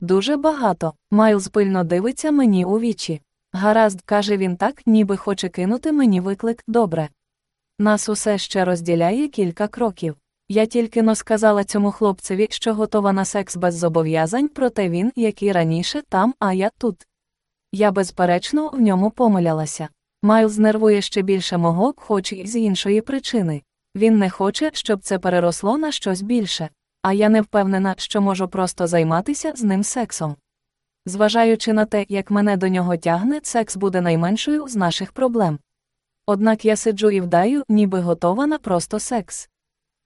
Дуже багато. Майлз пильно дивиться мені у вічі. Гаразд, каже він так, ніби хоче кинути мені виклик добре. Нас усе ще розділяє кілька кроків. Я тільки но сказала цьому хлопцеві, що готова на секс без зобов'язань, проте він, як і раніше, там, а я тут. Я безперечно в ньому помилялася. Майлз нервує ще більше мого, хоч і з іншої причини. Він не хоче, щоб це переросло на щось більше, а я не впевнена, що можу просто займатися з ним сексом. Зважаючи на те, як мене до нього тягне, секс буде найменшою з наших проблем. Однак я сиджу і вдаю, ніби готова на просто секс.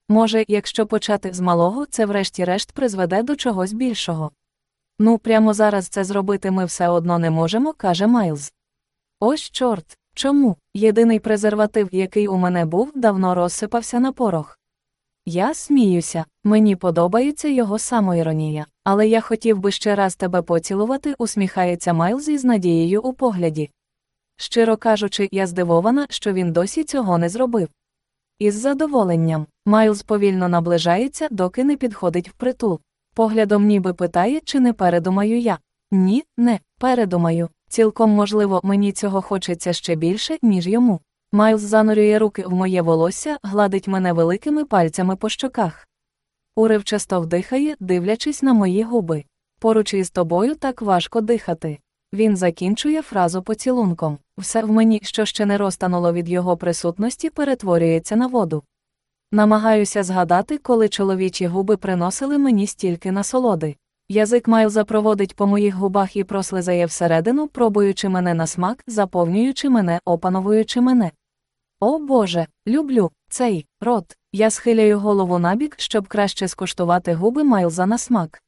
Може, якщо почати з малого, це врешті-решт призведе до чогось більшого. Ну, прямо зараз це зробити ми все одно не можемо, каже Майлз. Ось чорт. Чому? Єдиний презерватив, який у мене був, давно розсипався на порох. Я сміюся, мені подобається його самоіронія, але я хотів би ще раз тебе поцілувати, усміхається Майлз із надією у погляді. Щиро кажучи, я здивована, що він досі цього не зробив. Із задоволенням, Майлз повільно наближається, доки не підходить впритул. Поглядом ніби питає, чи не передумаю я. Ні, не передумаю. Цілком можливо, мені цього хочеться ще більше, ніж йому. Майлз занурює руки в моє волосся, гладить мене великими пальцями по щоках. Уривчасто вдихає, дивлячись на мої губи. Поруч із тобою так важко дихати. Він закінчує фразу поцілунком. Все в мені, що ще не розтануло від його присутності, перетворюється на воду. Намагаюся згадати, коли чоловічі губи приносили мені стільки насолоди. Язик Майлза проводить по моїх губах і прослизає всередину, пробуючи мене на смак, заповнюючи мене, опановуючи мене. О Боже, люблю цей рот. Я схиляю голову набік, щоб краще скуштувати губи Майлза на смак.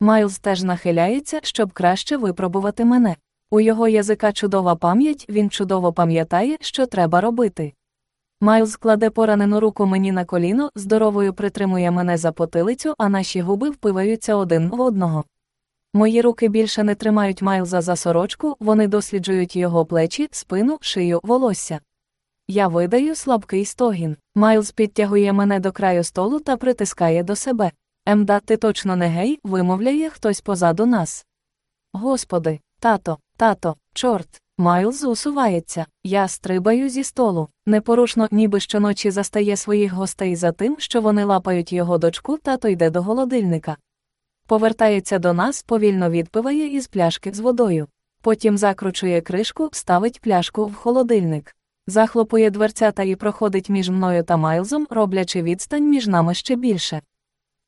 Майлз теж нахиляється, щоб краще випробувати мене. У його язика чудова пам'ять, він чудово пам'ятає, що треба робити. Майлз кладе поранену руку мені на коліно, здоровою притримує мене за потилицю, а наші губи впиваються один в одного. Мої руки більше не тримають Майлза за сорочку, вони досліджують його плечі, спину, шию, волосся. Я видаю слабкий стогін. Майлз підтягує мене до краю столу та притискає до себе. Емда, ти точно не гей, вимовляє хтось позаду нас. Господи, тато, тато, чорт. Майлз усувається. Я стрибаю зі столу. Непорушно, ніби щоночі застає своїх гостей за тим, що вони лапають його дочку, тато йде до холодильника. Повертається до нас, повільно відпиває із пляшки з водою. Потім закручує кришку, ставить пляшку в холодильник. Захлопує дверцята і проходить між мною та Майлзом, роблячи відстань між нами ще більше.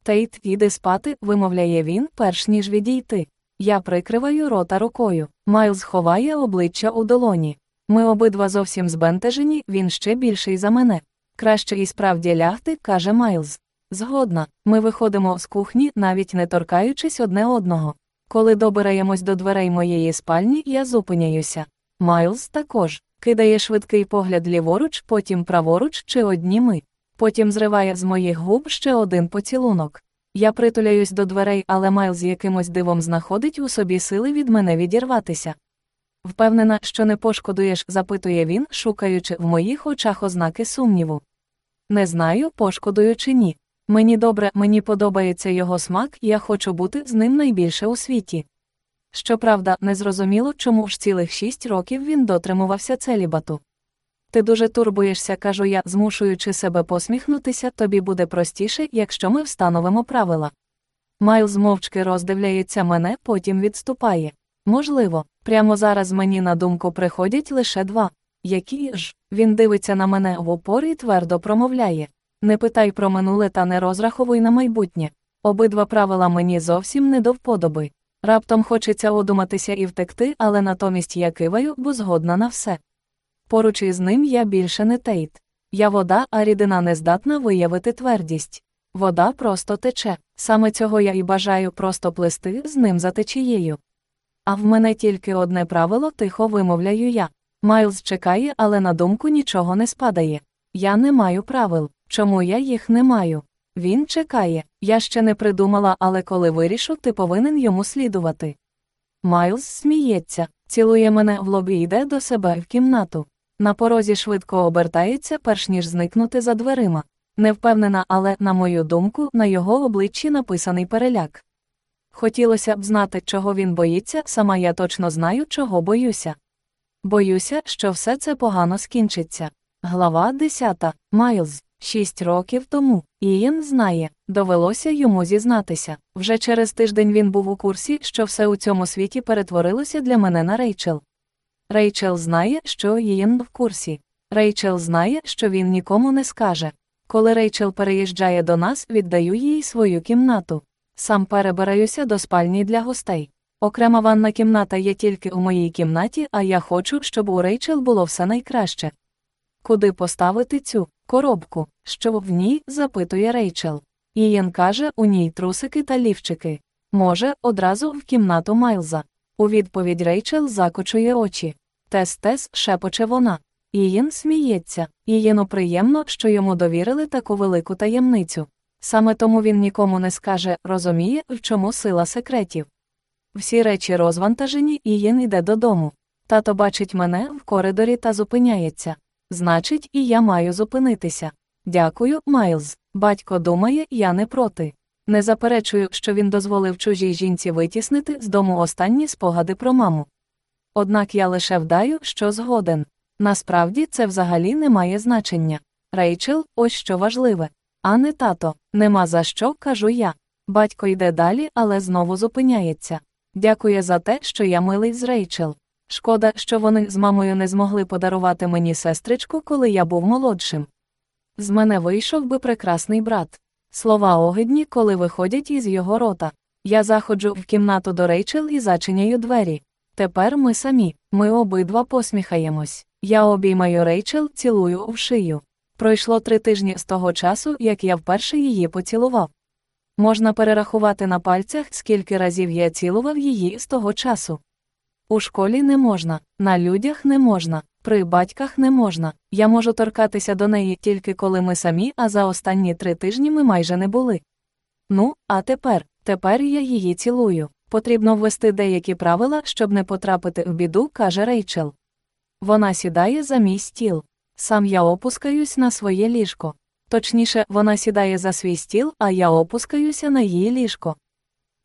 Тейт, іди спати, вимовляє він, перш ніж відійти. Я прикриваю рота рукою. Майлз ховає обличчя у долоні. Ми обидва зовсім збентежені, він ще більший за мене. Краще і справді лягти, каже Майлз. Згодна, ми виходимо з кухні, навіть не торкаючись одне одного. Коли добираємось до дверей моєї спальні, я зупиняюся. Майлз також кидає швидкий погляд ліворуч, потім праворуч чи одні ми. Потім зриває з моїх губ ще один поцілунок. Я притуляюсь до дверей, але Майлз якимось дивом знаходить у собі сили від мене відірватися. Впевнена, що не пошкодуєш, запитує він, шукаючи в моїх очах ознаки сумніву. Не знаю, пошкодую чи ні. Мені добре, мені подобається його смак, я хочу бути з ним найбільше у світі. Щоправда, незрозуміло, чому ж цілих шість років він дотримувався целібату. Ти дуже турбуєшся, кажу я, змушуючи себе посміхнутися, тобі буде простіше, якщо ми встановимо правила. Майлз мовчки роздивляється мене, потім відступає. Можливо, прямо зараз мені на думку приходять лише два. Які ж? Він дивиться на мене в упор і твердо промовляє. Не питай про минуле та не розраховуй на майбутнє. Обидва правила мені зовсім не до вподоби. Раптом хочеться одуматися і втекти, але натомість я киваю, бо згодна на все. Поруч із ним я більше не тейт. Я вода, а рідина не здатна виявити твердість. Вода просто тече. Саме цього я і бажаю просто плисти з ним за течією. А в мене тільки одне правило тихо вимовляю я. Майлз чекає, але на думку нічого не спадає. Я не маю правил. Чому я їх не маю? Він чекає. Я ще не придумала, але коли вирішу, ти повинен йому слідувати. Майлз сміється, цілує мене в лобі йде до себе в кімнату. На порозі швидко обертається, перш ніж зникнути за дверима. Не впевнена, але, на мою думку, на його обличчі написаний переляк. Хотілося б знати, чого він боїться, сама я точно знаю, чого боюся. Боюся, що все це погано скінчиться. Глава 10. Майлз. Шість років тому. Ієн знає, довелося йому зізнатися. Вже через тиждень він був у курсі, що все у цьому світі перетворилося для мене на Рейчел. Рейчел знає, що Ієн в курсі. Рейчел знає, що він нікому не скаже. Коли Рейчел переїжджає до нас, віддаю їй свою кімнату. Сам перебираюся до спальні для гостей. Окрема ванна кімната є тільки у моїй кімнаті, а я хочу, щоб у Рейчел було все найкраще. Куди поставити цю коробку? Що в ній? запитує Рейчел. Ієн каже, у ній трусики та лівчики. Може, одразу в кімнату Майлза. У відповідь Рейчел закочує очі. Тес тес, шепоче вона. Ієн сміється. Ієну приємно, що йому довірили таку велику таємницю. Саме тому він нікому не скаже, розуміє, в чому сила секретів. Всі речі розвантажені, Ієн іде додому. Тато бачить мене в коридорі та зупиняється. Значить, і я маю зупинитися. Дякую, Майлз. Батько думає, я не проти. Не заперечую, що він дозволив чужій жінці витіснити з дому останні спогади про маму. Однак я лише вдаю, що згоден. Насправді це взагалі не має значення. Рейчел, ось що важливе. А не тато, нема за що, кажу я. Батько йде далі, але знову зупиняється. Дякує за те, що я милий з Рейчел. Шкода, що вони з мамою не змогли подарувати мені сестричку, коли я був молодшим. З мене вийшов би прекрасний брат. Слова огидні, коли виходять із його рота. Я заходжу в кімнату до Рейчел і зачиняю двері. Тепер ми самі, ми обидва посміхаємось. Я обіймаю Рейчел, цілую в шию. Пройшло три тижні з того часу, як я вперше її поцілував. Можна перерахувати на пальцях, скільки разів я цілував її з того часу. У школі не можна, на людях не можна, при батьках не можна. Я можу торкатися до неї тільки коли ми самі, а за останні три тижні ми майже не були. Ну, а тепер, тепер я її цілую. Потрібно ввести деякі правила, щоб не потрапити в біду, каже Рейчел. Вона сідає за мій стіл. Сам я опускаюсь на своє ліжко. Точніше, вона сідає за свій стіл, а я опускаюся на її ліжко.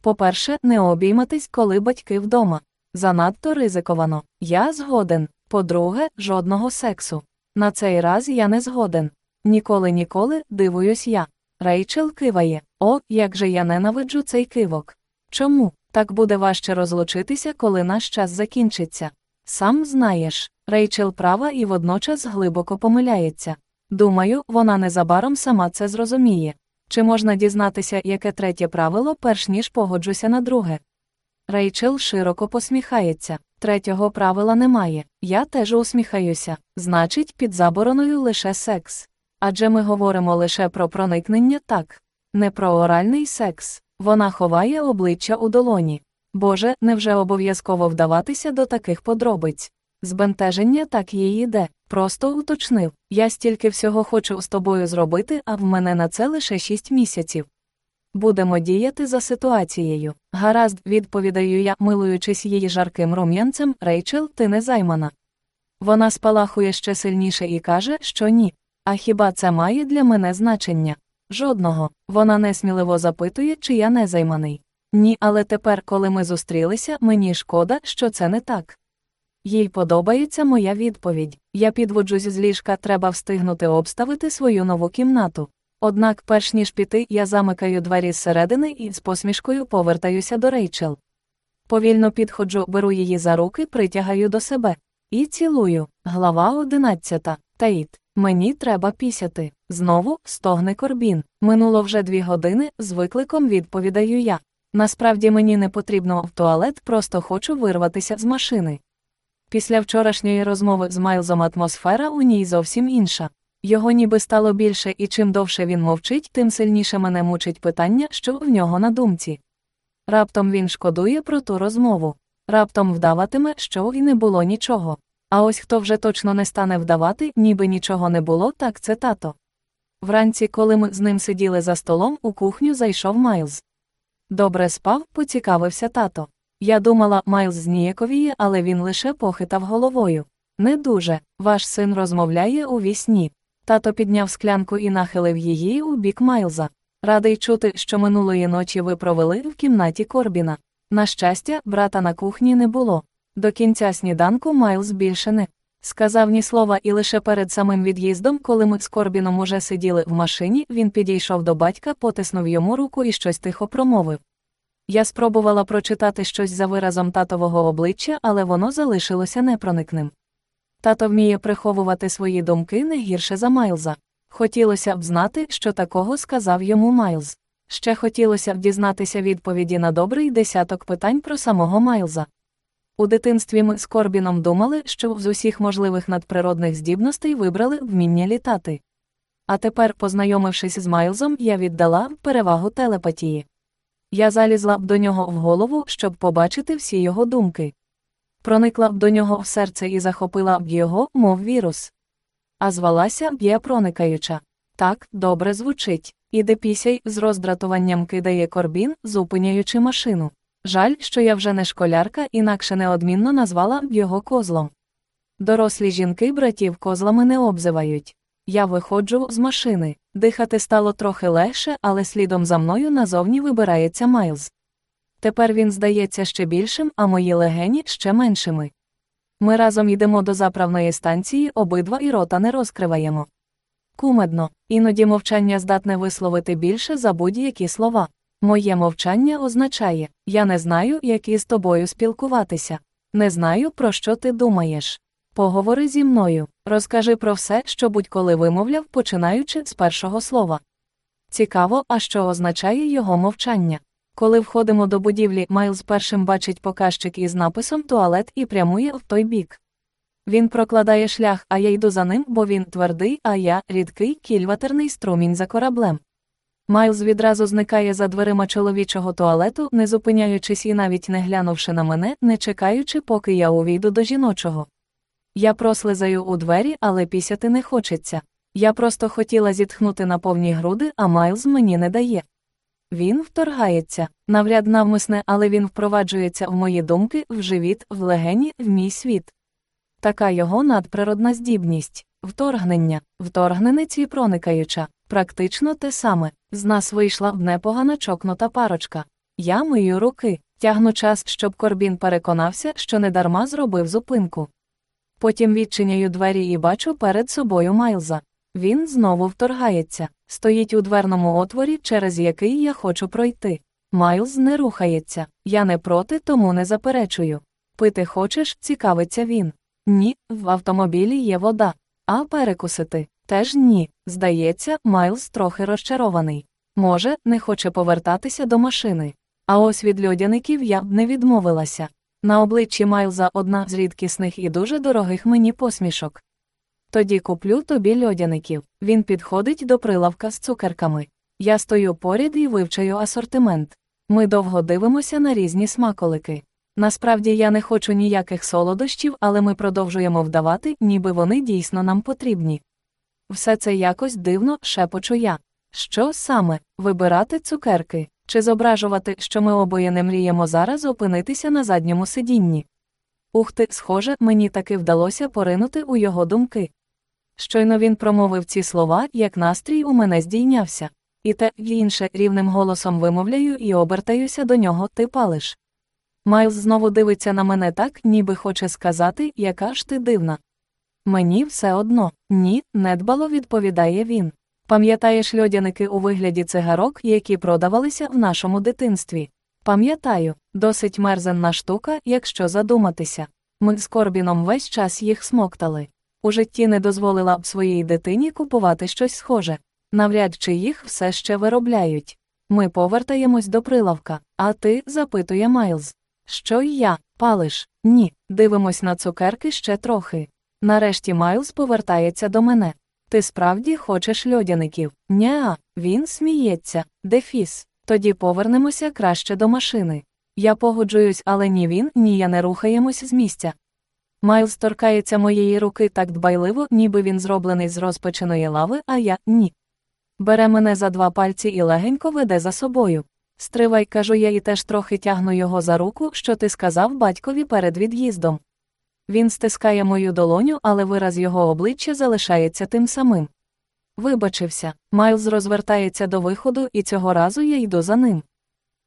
По-перше, не обійматись, коли батьки вдома. Занадто ризиковано. Я згоден. По-друге, жодного сексу. На цей раз я не згоден. Ніколи ніколи дивуюсь я. Рейчел киває. О, як же я ненавиджу цей кивок. Чому? Так буде важче розлучитися, коли наш час закінчиться. Сам знаєш, Рейчел права і водночас глибоко помиляється. Думаю, вона незабаром сама це зрозуміє. Чи можна дізнатися, яке третє правило, перш ніж погоджуся на друге? Рейчел широко посміхається. Третього правила немає. Я теж усміхаюся. Значить, під забороною лише секс. Адже ми говоримо лише про проникнення так, не про оральний секс. Вона ховає обличчя у долоні. Боже, невже обов'язково вдаватися до таких подробиць? Збентеження так їй іде. Просто уточнив. Я стільки всього хочу з тобою зробити, а в мене на це лише шість місяців. Будемо діяти за ситуацією. Гаразд, відповідаю я, милуючись її жарким рум'янцем, Рейчел, ти не займана. Вона спалахує ще сильніше і каже, що ні. А хіба це має для мене значення? Жодного. Вона несміливо запитує, чи я не займаний. Ні, але тепер, коли ми зустрілися, мені шкода, що це не так. Їй подобається моя відповідь. Я підводжусь з ліжка, треба встигнути обставити свою нову кімнату. Однак, перш ніж піти, я замикаю двері зсередини і з посмішкою повертаюся до Рейчел. Повільно підходжу, беру її за руки, притягаю до себе. І цілую. Глава одинадцята. Таїт. Мені треба пісяти. Знову стогне корбін. Минуло вже дві години, з викликом відповідаю я. Насправді мені не потрібно в туалет, просто хочу вирватися з машини. Після вчорашньої розмови з Майлзом атмосфера у ній зовсім інша. Його ніби стало більше, і чим довше він мовчить, тим сильніше мене мучить питання, що в нього на думці. Раптом він шкодує про ту розмову. Раптом вдаватиме, що і не було нічого. А ось хто вже точно не стане вдавати, ніби нічого не було, так це тато. Вранці, коли ми з ним сиділи за столом, у кухню зайшов Майлз. Добре спав, поцікавився тато. Я думала, Майлз зніяковіє, але він лише похитав головою. Не дуже. Ваш син розмовляє у вісні. Тато підняв склянку і нахилив її у бік Майлза. Радий чути, що минулої ночі ви провели в кімнаті Корбіна. На щастя, брата на кухні не було. До кінця сніданку Майлз більше не сказав ні слова, і лише перед самим від'їздом, коли ми з Корбіном уже сиділи в машині, він підійшов до батька, потиснув йому руку і щось тихо промовив. Я спробувала прочитати щось за виразом татового обличчя, але воно залишилося непроникним. Тато вміє приховувати свої думки не гірше за Майлза. Хотілося б знати, що такого сказав йому Майлз. Ще хотілося б дізнатися відповіді на добрий десяток питань про самого Майлза. У дитинстві ми з Корбіном думали, що з усіх можливих надприродних здібностей вибрали вміння літати. А тепер, познайомившись з Майлзом, я віддала перевагу телепатії. Я залізла б до нього в голову, щоб побачити всі його думки. Проникла б до нього в серце і захопила б його, мов вірус. А звалася б я проникаюча. Так, добре звучить. Іде пісяй з роздратуванням кидає корбін, зупиняючи машину. Жаль, що я вже не школярка, інакше неодмінно назвала б його козлом. Дорослі жінки братів козлами не обзивають. Я виходжу з машини. Дихати стало трохи легше, але слідом за мною назовні вибирається Майлз. Тепер він здається ще більшим, а мої легені ще меншими. Ми разом йдемо до заправної станції, обидва і рота не розкриваємо. Кумедно, іноді мовчання здатне висловити більше за будь-які слова. Моє мовчання означає я не знаю, як із тобою спілкуватися. Не знаю, про що ти думаєш. Поговори зі мною, розкажи про все, що будь-коли вимовляв, починаючи з першого слова. Цікаво, а що означає його мовчання. Коли входимо до будівлі, Майлз першим бачить показчик із написом туалет і прямує в той бік. Він прокладає шлях, а я йду за ним, бо він твердий, а я рідкий кільватерний струмінь за кораблем. Майлз відразу зникає за дверима чоловічого туалету, не зупиняючись і навіть не глянувши на мене, не чекаючи, поки я увійду до жіночого. Я прослизаю у двері, але пісяти не хочеться. Я просто хотіла зітхнути на повні груди, а Майлз мені не дає. Він вторгається, навряд навмисне, але він впроваджується в мої думки, в живіт, в легені, в мій світ. Така його надприродна здібність, вторгнення, вторгненець і проникаюча, практично те саме. З нас вийшла б непогана чокнута парочка. Я мию руки, тягну час, щоб Корбін переконався, що недарма зробив зупинку. Потім відчиняю двері і бачу перед собою Майлза. Він знову вторгається, стоїть у дверному отворі, через який я хочу пройти. Майлз не рухається, я не проти, тому не заперечую. Пити хочеш, цікавиться він. Ні, в автомобілі є вода. А перекусити теж ні. Здається, Майлз трохи розчарований. Може, не хоче повертатися до машини. А ось від льодяників я б не відмовилася. На обличчі Майлза одна з рідкісних і дуже дорогих мені посмішок. Тоді куплю тобі льодяників. Він підходить до прилавка з цукерками. Я стою поряд і вивчаю асортимент. Ми довго дивимося на різні смаколики. Насправді я не хочу ніяких солодощів, але ми продовжуємо вдавати, ніби вони дійсно нам потрібні. Все це якось дивно шепочу я. Що саме вибирати цукерки, чи зображувати, що ми обоє не мріємо зараз опинитися на задньому сидінні? Ух ти, схоже, мені таки вдалося поринути у його думки. Щойно він промовив ці слова, як настрій у мене здійнявся, і те й інше рівним голосом вимовляю і обертаюся до нього, ти палиш. Майлз знову дивиться на мене так, ніби хоче сказати, яка ж ти дивна. Мені все одно, ні, недбало відповідає він. Пам'ятаєш льодяники у вигляді цигарок, які продавалися в нашому дитинстві? Пам'ятаю, досить мерзенна штука, якщо задуматися. Ми з Корбіном весь час їх смоктали. У житті не дозволила б своїй дитині купувати щось схоже. Навряд чи їх все ще виробляють. Ми повертаємось до прилавка, а ти, запитує Майлз. Що й я, палиш? Ні, дивимось на цукерки ще трохи. Нарешті Майлз повертається до мене. Ти справді хочеш льодяників? Няа, він сміється. Дефіс. Тоді повернемося краще до машини. Я погоджуюсь, але ні він, ні я не рухаємось з місця. Майлз торкається моєї руки так дбайливо, ніби він зроблений з розпеченої лави, а я ні. Бере мене за два пальці і легенько веде за собою. Стривай, кажу я і теж трохи тягну його за руку, що ти сказав батькові перед від'їздом. Він стискає мою долоню, але вираз його обличчя залишається тим самим. Вибачився, Майлз розвертається до виходу, і цього разу я йду за ним.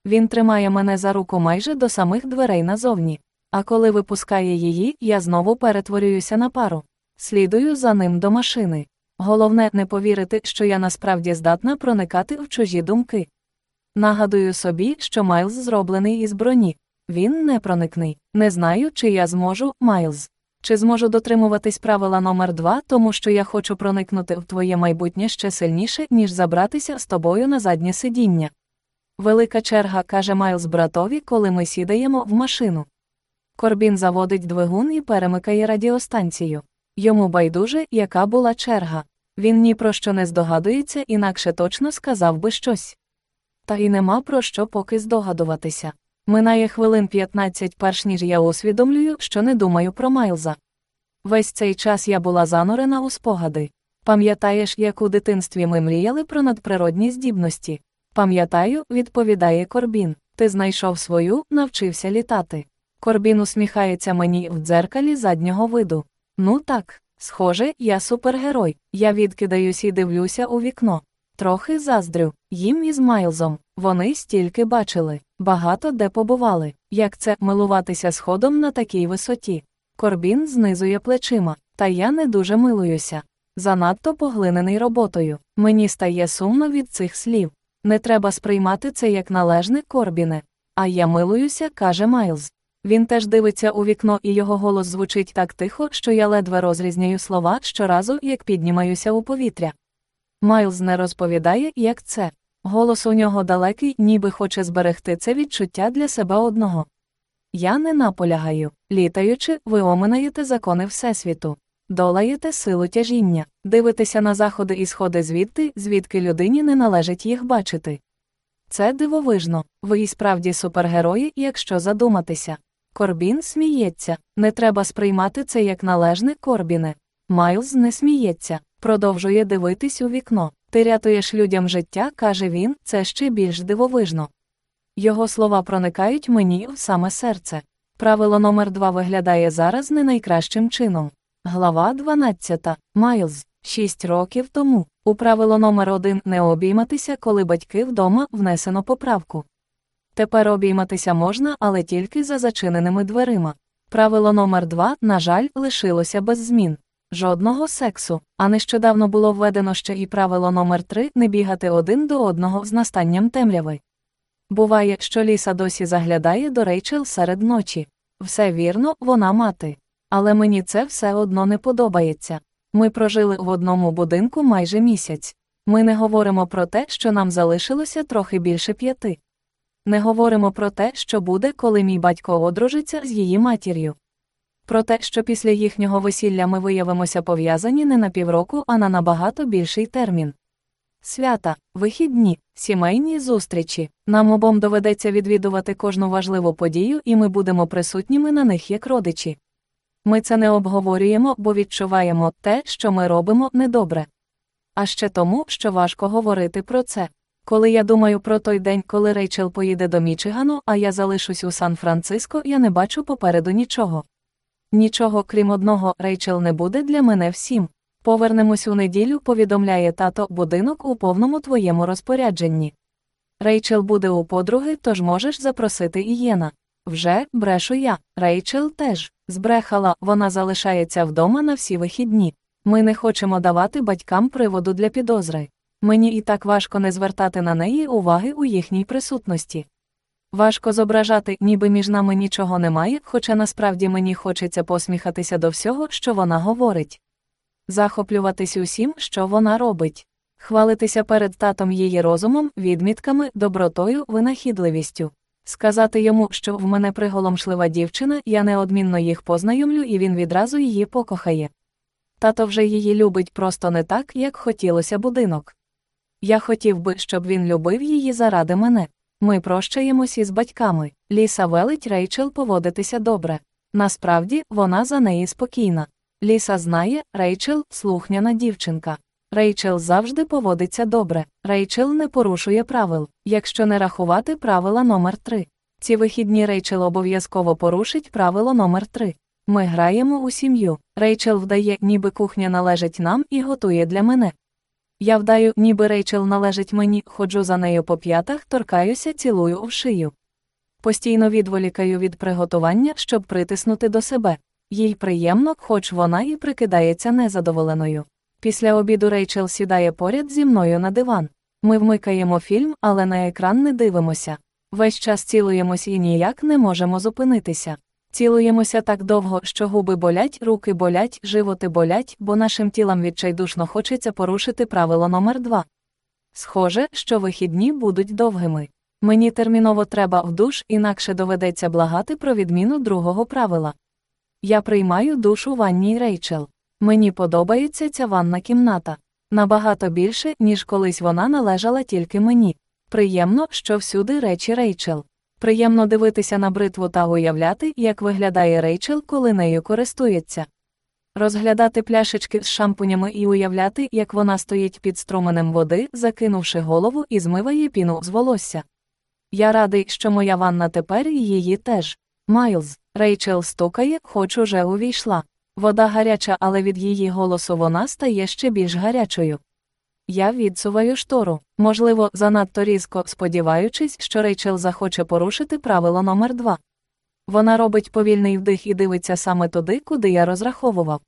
Він тримає мене за руку майже до самих дверей назовні. А коли випускає її, я знову перетворююся на пару. Слідую за ним до машини. Головне не повірити, що я насправді здатна проникати в чужі думки. Нагадую собі, що Майлз зроблений із броні. Він не проникний. Не знаю, чи я зможу, Майлз. Чи зможу дотримуватись правила номер 2 тому що я хочу проникнути в твоє майбутнє ще сильніше, ніж забратися з тобою на заднє сидіння. Велика черга, каже Майлз братові, коли ми сідаємо в машину. Корбін заводить двигун і перемикає радіостанцію. Йому байдуже, яка була черга. Він ні про що не здогадується, інакше точно сказав би щось. Та й нема про що поки здогадуватися. Минає хвилин 15 перш ніж я усвідомлюю, що не думаю про Майлза. Весь цей час я була занурена у спогади. Пам'ятаєш, як у дитинстві ми мріяли про надприродні здібності? Пам'ятаю, відповідає Корбін. Ти знайшов свою, навчився літати. Корбін усміхається мені в дзеркалі заднього виду. Ну так, схоже, я супергерой. Я відкидаюсь і дивлюся у вікно. Трохи заздрю, їм із Майлзом. Вони стільки бачили, багато де побували. Як це милуватися сходом на такій висоті? Корбін знизує плечима, та я не дуже милуюся. Занадто поглинений роботою. Мені стає сумно від цих слів. Не треба сприймати це як належне Корбіне. А я милуюся, каже Майлз. Він теж дивиться у вікно, і його голос звучить так тихо, що я ледве розрізняю слова щоразу, як піднімаюся у повітря. Майлз не розповідає, як це. Голос у нього далекий, ніби хоче зберегти це відчуття для себе одного. Я не наполягаю, літаючи, ви оминаєте закони Всесвіту, долаєте силу тяжіння, дивитеся на заходи і сходи звідти, звідки людині не належить їх бачити. Це дивовижно, ви і справді супергерої, якщо задуматися. Корбін сміється, не треба сприймати це як належне Корбіне. Майлз не сміється, продовжує дивитись у вікно. Ти рятуєш людям життя, каже він, це ще більш дивовижно. Його слова проникають мені в саме серце. Правило номер 2 виглядає зараз не найкращим чином. Глава 12. Майлз. Шість років тому. У правило номер 1 не обійматися, коли батьки вдома внесено поправку. Тепер обійматися можна, але тільки за зачиненими дверима. Правило номер 2 на жаль, лишилося без змін. Жодного сексу, а нещодавно було введено ще і правило номер 3 не бігати один до одного з настанням темряви. Буває, що ліса досі заглядає до Рейчел серед ночі. Все вірно, вона мати. Але мені це все одно не подобається. Ми прожили в одному будинку майже місяць. Ми не говоримо про те, що нам залишилося трохи більше п'яти. Не говоримо про те, що буде, коли мій батько одружиться з її матір'ю. Про те, що після їхнього весілля ми виявимося пов'язані не на півроку, а на набагато більший термін. Свята, вихідні, сімейні зустрічі. Нам обом доведеться відвідувати кожну важливу подію, і ми будемо присутніми на них як родичі. Ми це не обговорюємо, бо відчуваємо те, що ми робимо недобре. А ще тому, що важко говорити про це. Коли я думаю про той день, коли Рейчел поїде до Мічигану, а я залишусь у Сан-Франциско, я не бачу попереду нічого. Нічого, крім одного, Рейчел не буде для мене всім. Повернемось у неділю, повідомляє тато, будинок у повному твоєму розпорядженні. Рейчел буде у подруги, тож можеш запросити Ієна. Вже брешу я. Рейчел теж збрехала, вона залишається вдома на всі вихідні. Ми не хочемо давати батькам приводу для підозри. Мені і так важко не звертати на неї уваги у їхній присутності. Важко зображати, ніби між нами нічого немає, хоча насправді мені хочеться посміхатися до всього, що вона говорить. Захоплюватись усім, що вона робить, хвалитися перед татом її розумом, відмітками, добротою, винахідливістю. Сказати йому, що в мене приголомшлива дівчина, я неодмінно їх познайомлю, і він відразу її покохає. Тато вже її любить просто не так, як хотілося будинок. Я хотів би, щоб він любив її заради мене. Ми прощаємось із батьками. Ліса велить Рейчел поводитися добре. Насправді, вона за неї спокійна. Ліса знає, Рейчел слухняна дівчинка. Рейчел завжди поводиться добре. Рейчел не порушує правил, якщо не рахувати правила номер 3 Ці вихідні Рейчел обов'язково порушить правило номер 3 Ми граємо у сім'ю. Рейчел вдає, ніби кухня належить нам і готує для мене. Я вдаю, ніби Рейчел належить мені, ходжу за нею по п'ятах, торкаюся, цілую в шию. Постійно відволікаю від приготування, щоб притиснути до себе. Їй приємно, хоч вона і прикидається незадоволеною. Після обіду Рейчел сідає поряд зі мною на диван. Ми вмикаємо фільм, але на екран не дивимося. Весь час цілуємось і ніяк не можемо зупинитися. Цілуємося так довго, що губи болять, руки болять, животи болять, бо нашим тілам відчайдушно хочеться порушити правило номер два. Схоже, що вихідні будуть довгими. Мені терміново треба в душ, інакше доведеться благати про відміну другого правила. Я приймаю душ у ванній Рейчел. Мені подобається ця ванна кімната. Набагато більше, ніж колись вона належала тільки мені. Приємно, що всюди речі Рейчел. Приємно дивитися на бритву та уявляти, як виглядає Рейчел, коли нею користується. Розглядати пляшечки з шампунями і уявляти, як вона стоїть під струменем води, закинувши голову і змиває піну з волосся. Я радий, що моя ванна тепер і її теж. Майлз, Рейчел стукає, хоч уже увійшла. Вода гаряча, але від її голосу вона стає ще більш гарячою. Я відсуваю штору, можливо, занадто різко, сподіваючись, що Рейчел захоче порушити правило номер два. Вона робить повільний вдих і дивиться саме туди, куди я розраховував.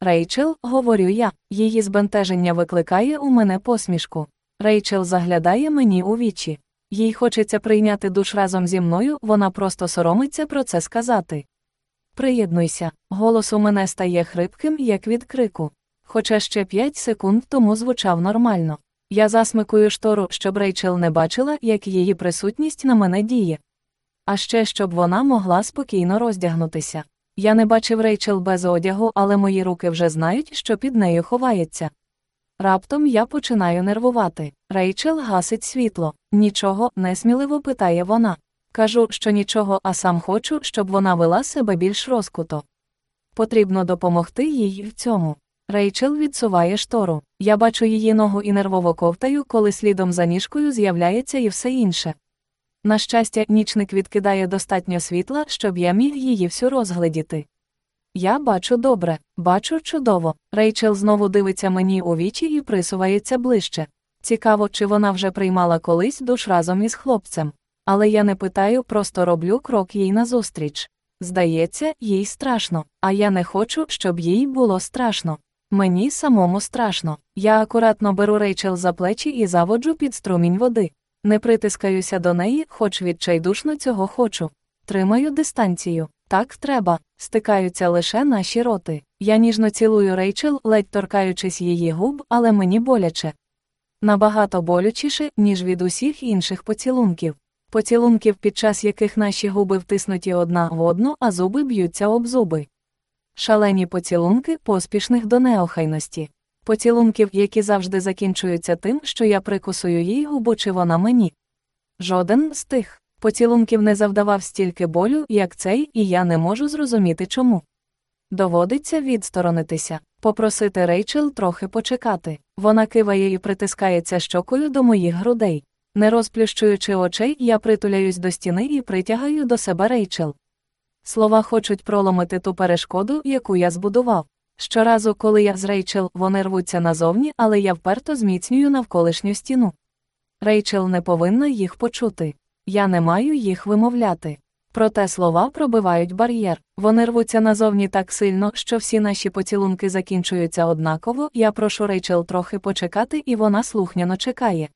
Рейчел, говорю я, її збентеження викликає у мене посмішку. Рейчел заглядає мені у вічі. Їй хочеться прийняти душ разом зі мною, вона просто соромиться про це сказати. Приєднуйся, голос у мене стає хрипким, як від крику. Хоча ще п'ять секунд тому звучав нормально. Я засмикую штору, щоб Рейчел не бачила, як її присутність на мене діє. А ще щоб вона могла спокійно роздягнутися. Я не бачив Рейчел без одягу, але мої руки вже знають, що під нею ховається. Раптом я починаю нервувати. Рейчел гасить світло. Нічого, несміливо питає вона. Кажу, що нічого, а сам хочу, щоб вона вела себе більш розкуто. Потрібно допомогти їй в цьому. Рейчел відсуває штору. Я бачу її ногу і нервово ковтаю, коли слідом за ніжкою з'являється і все інше. На щастя, нічник відкидає достатньо світла, щоб я міг її всю розгледіти. Я бачу добре, бачу чудово. Рейчел знову дивиться мені у вічі і присувається ближче. Цікаво, чи вона вже приймала колись душ разом із хлопцем. Але я не питаю, просто роблю крок їй назустріч. Здається, їй страшно, а я не хочу, щоб їй було страшно. Мені самому страшно. Я акуратно беру Рейчел за плечі і заводжу під струмінь води. Не притискаюся до неї, хоч відчайдушно цього хочу. Тримаю дистанцію. Так треба, стикаються лише наші роти. Я ніжно цілую Рейчел, ледь торкаючись її губ, але мені боляче. Набагато болючіше, ніж від усіх інших поцілунків. Поцілунків, під час яких наші губи втиснуті одна в одну, а зуби б'ються об зуби. Шалені поцілунки, поспішних до неохайності. Поцілунків, які завжди закінчуються тим, що я прикусую їй губу чи вона мені. Жоден з тих поцілунків не завдавав стільки болю, як цей, і я не можу зрозуміти чому. Доводиться відсторонитися, попросити Рейчел трохи почекати. Вона киває і притискається щокою до моїх грудей. Не розплющуючи очей, я притуляюсь до стіни і притягаю до себе Рейчел. Слова хочуть проломити ту перешкоду, яку я збудував. Щоразу, коли я з Рейчел, вони рвуться назовні, але я вперто зміцнюю навколишню стіну. Рейчел не повинна їх почути. Я не маю їх вимовляти. Проте слова пробивають бар'єр. Вони рвуться назовні так сильно, що всі наші поцілунки закінчуються однаково. Я прошу Рейчел трохи почекати, і вона слухняно чекає.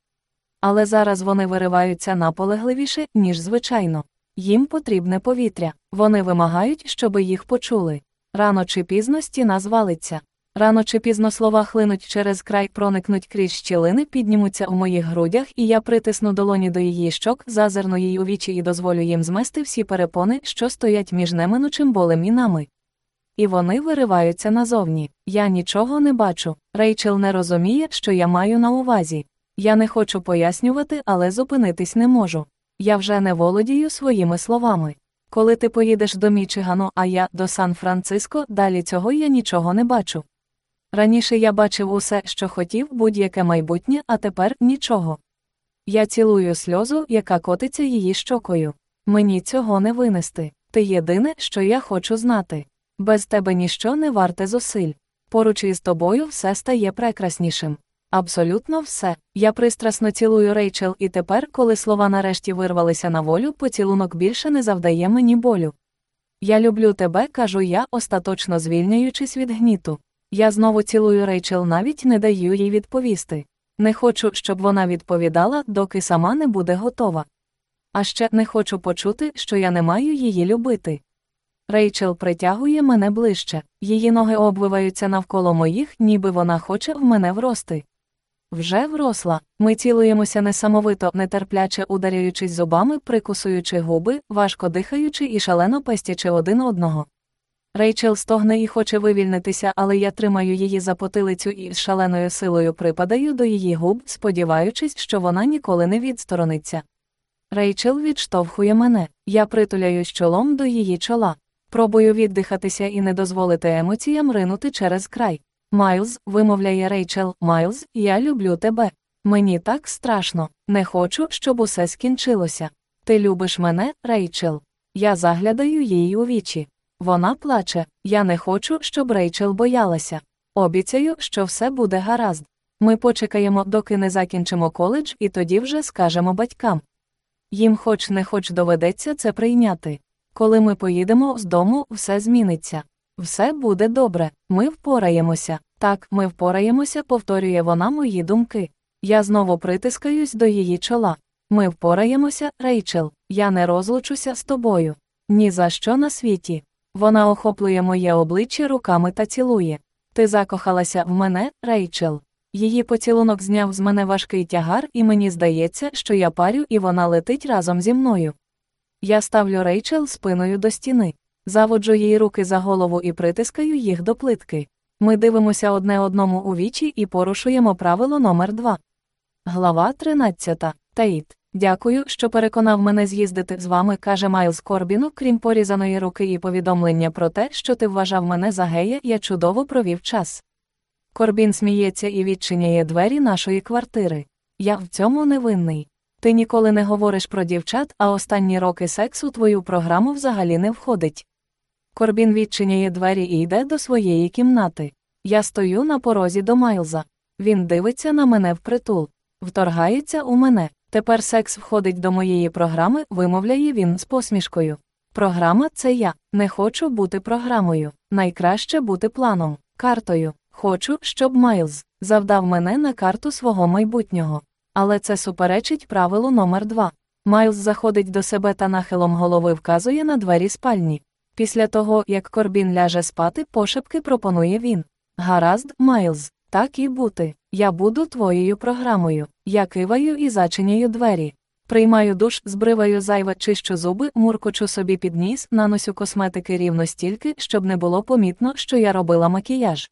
Але зараз вони вириваються наполегливіше, ніж звичайно. Їм потрібне повітря. Вони вимагають, щоби їх почули. Рано чи пізно стіна звалиться. Рано чи пізно слова хлинуть через край, проникнуть крізь щілини, піднімуться у моїх грудях, і я притисну долоні до її щок, зазирну їй у вічі і дозволю їм змести всі перепони, що стоять між неминучим болем і нами. І вони вириваються назовні. Я нічого не бачу. Рейчел не розуміє, що я маю на увазі. Я не хочу пояснювати, але зупинитись не можу. Я вже не володію своїми словами. Коли ти поїдеш до Мічигану, а я до Сан-Франциско, далі цього я нічого не бачу. Раніше я бачив усе, що хотів, будь-яке майбутнє, а тепер нічого. Я цілую сльозу, яка котиться її щокою. Мені цього не винести. Ти єдине, що я хочу знати. Без тебе ніщо не варте зусиль. Поруч із тобою все стає прекраснішим. Абсолютно все. Я пристрасно цілую Рейчел, і тепер, коли слова нарешті вирвалися на волю, поцілунок більше не завдає мені болю. Я люблю тебе, кажу я, остаточно звільняючись від гніту. Я знову цілую Рейчел, навіть не даю їй відповісти. Не хочу, щоб вона відповідала, доки сама не буде готова. А ще не хочу почути, що я не маю її любити. Рейчел притягує мене ближче, її ноги обвиваються навколо моїх, ніби вона хоче в мене врости. Вже вросла. Ми цілуємося несамовито, нетерпляче ударяючись зубами, прикусуючи губи, важко дихаючи і шалено пестячи один одного. Рейчел стогне і хоче вивільнитися, але я тримаю її за потилицю і з шаленою силою припадаю до її губ, сподіваючись, що вона ніколи не відсторониться. Рейчел відштовхує мене, я притуляюсь чолом до її чола. Пробую віддихатися і не дозволити емоціям ринути через край. Майлз, вимовляє Рейчел, Майлз, я люблю тебе. Мені так страшно, не хочу, щоб усе скінчилося. Ти любиш мене, Рейчел. Я заглядаю їй у вічі. Вона плаче, я не хочу, щоб Рейчел боялася. Обіцяю, що все буде гаразд. Ми почекаємо, доки не закінчимо коледж, і тоді вже скажемо батькам. Їм хоч не хоч доведеться це прийняти. Коли ми поїдемо з дому, все зміниться. Все буде добре, ми впораємося. Так, ми впораємося, повторює вона мої думки. Я знову притискаюсь до її чола. Ми впораємося, Рейчел, я не розлучуся з тобою. Ні за що на світі. Вона охоплює моє обличчя руками та цілує. Ти закохалася в мене, Рейчел. Її поцілунок зняв з мене важкий тягар, і мені здається, що я парю і вона летить разом зі мною. Я ставлю Рейчел спиною до стіни, заводжу їй руки за голову і притискаю їх до плитки. Ми дивимося одне одному у вічі і порушуємо правило номер 2 Глава 13. Тейт. Дякую, що переконав мене з'їздити з вами, каже Майлз Корбіну, крім порізаної руки і повідомлення про те, що ти вважав мене за гея, я чудово провів час. Корбін сміється і відчиняє двері нашої квартири. Я в цьому не винний. Ти ніколи не говориш про дівчат, а останні роки сексу твою програму взагалі не входить. Корбін відчиняє двері і йде до своєї кімнати. Я стою на порозі до Майлза. Він дивиться на мене впритул, вторгається у мене. Тепер секс входить до моєї програми, вимовляє він з посмішкою. Програма це я. Не хочу бути програмою. Найкраще бути планом, картою. Хочу, щоб Майлз завдав мене на карту свого майбутнього. Але це суперечить правилу номер 2 Майлз заходить до себе та нахилом голови вказує на двері спальні. Після того, як Корбін ляже спати, пошепки пропонує він. Гаразд, Майлз, так і бути. Я буду твоєю програмою. Я киваю і зачиняю двері. Приймаю душ, збриваю зайве, чищу зуби, муркочу собі під ніс, наносю косметики рівно стільки, щоб не було помітно, що я робила макіяж.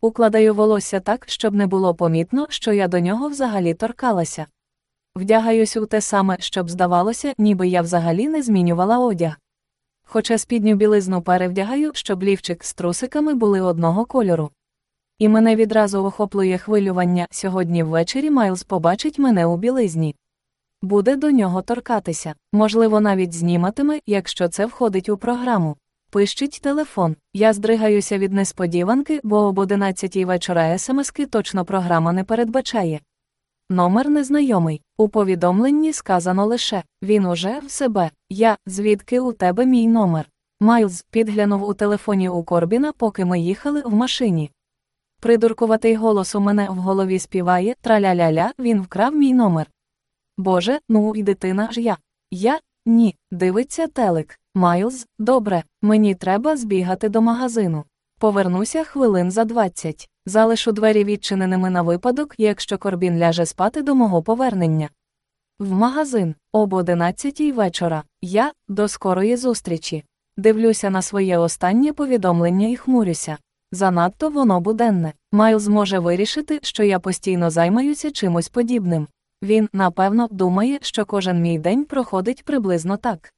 Укладаю волосся так, щоб не було помітно, що я до нього взагалі торкалася. Вдягаюсь у те саме, щоб здавалося, ніби я взагалі не змінювала одяг. Хоча спідню білизну перевдягаю, щоб лівчик з трусиками були одного кольору. І мене відразу охоплює хвилювання сьогодні ввечері Майлз побачить мене у білизні. Буде до нього торкатися, можливо, навіть зніматиме, якщо це входить у програму. Пищить телефон. Я здригаюся від несподіванки, бо об 11 вечора смски точно програма не передбачає. Номер незнайомий. У повідомленні сказано лише він уже в себе. Я, звідки у тебе мій номер. Майлз підглянув у телефоні у Корбіна, поки ми їхали в машині. Придуркуватий голос у мене в голові співає траля-ля-ля, він вкрав мій номер. Боже, ну і дитина ж я. Я? Ні, дивиться телек. Майлз, добре, мені треба збігати до магазину. Повернуся хвилин за двадцять. Залишу двері відчиненими на випадок, якщо Корбін ляже спати до мого повернення. В магазин об одинадцятій вечора. Я до скорої зустрічі. Дивлюся на своє останнє повідомлення і хмурюся. Занадто воно буденне. Майлз може вирішити, що я постійно займаюся чимось подібним. Він, напевно, думає, що кожен мій день проходить приблизно так.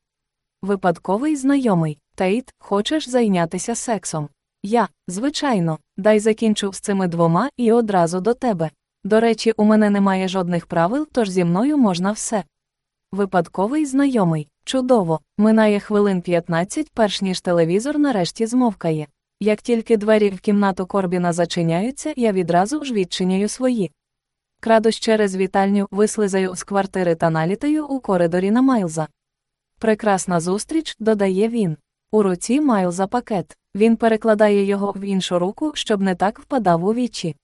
Випадковий знайомий Тейт, хочеш зайнятися сексом? Я, звичайно, дай закінчу з цими двома і одразу до тебе. До речі, у мене немає жодних правил, тож зі мною можна все. Випадковий знайомий. Чудово, минає хвилин 15, перш ніж телевізор нарешті змовкає. Як тільки двері в кімнату Корбіна зачиняються, я відразу ж відчиняю свої. Крадусь через вітальню, вислизаю з квартири та налітаю у коридорі на Майлза. Прекрасна зустріч, додає він. У руці Майлза пакет. Він перекладає його в іншу руку, щоб не так впадав у вічі.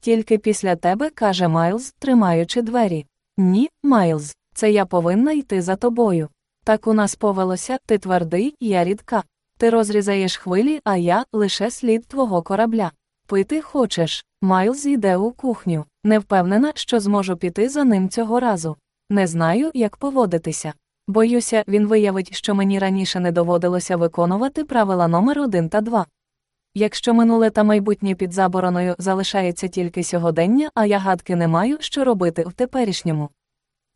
Тільки після тебе, каже Майлз, тримаючи двері. Ні, Майлз, це я повинна йти за тобою. Так у нас повелося, ти твердий, я рідка. Ти розрізаєш хвилі, а я лише слід твого корабля. Пити хочеш. Майлз йде у кухню. Не впевнена, що зможу піти за ним цього разу. Не знаю, як поводитися. Боюся, він виявить, що мені раніше не доводилося виконувати правила номер 1 та 2. Якщо минуле та майбутнє під забороною залишається тільки сьогодення, а я гадки не маю, що робити в теперішньому.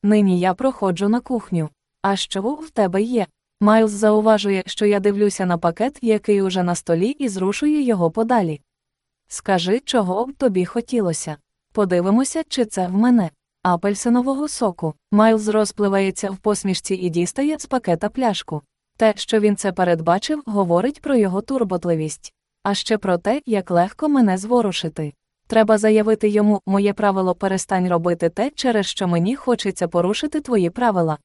Нині я проходжу на кухню. А що в тебе є? Майлз зауважує, що я дивлюся на пакет, який уже на столі, і зрушує його подалі. Скажи, чого б тобі хотілося. Подивимося, чи це в мене. Апельсинового соку. Майлз розпливається в посмішці і дістає з пакета пляшку. Те, що він це передбачив, говорить про його турботливість. А ще про те, як легко мене зворушити. Треба заявити йому, моє правило перестань робити те, через що мені хочеться порушити твої правила.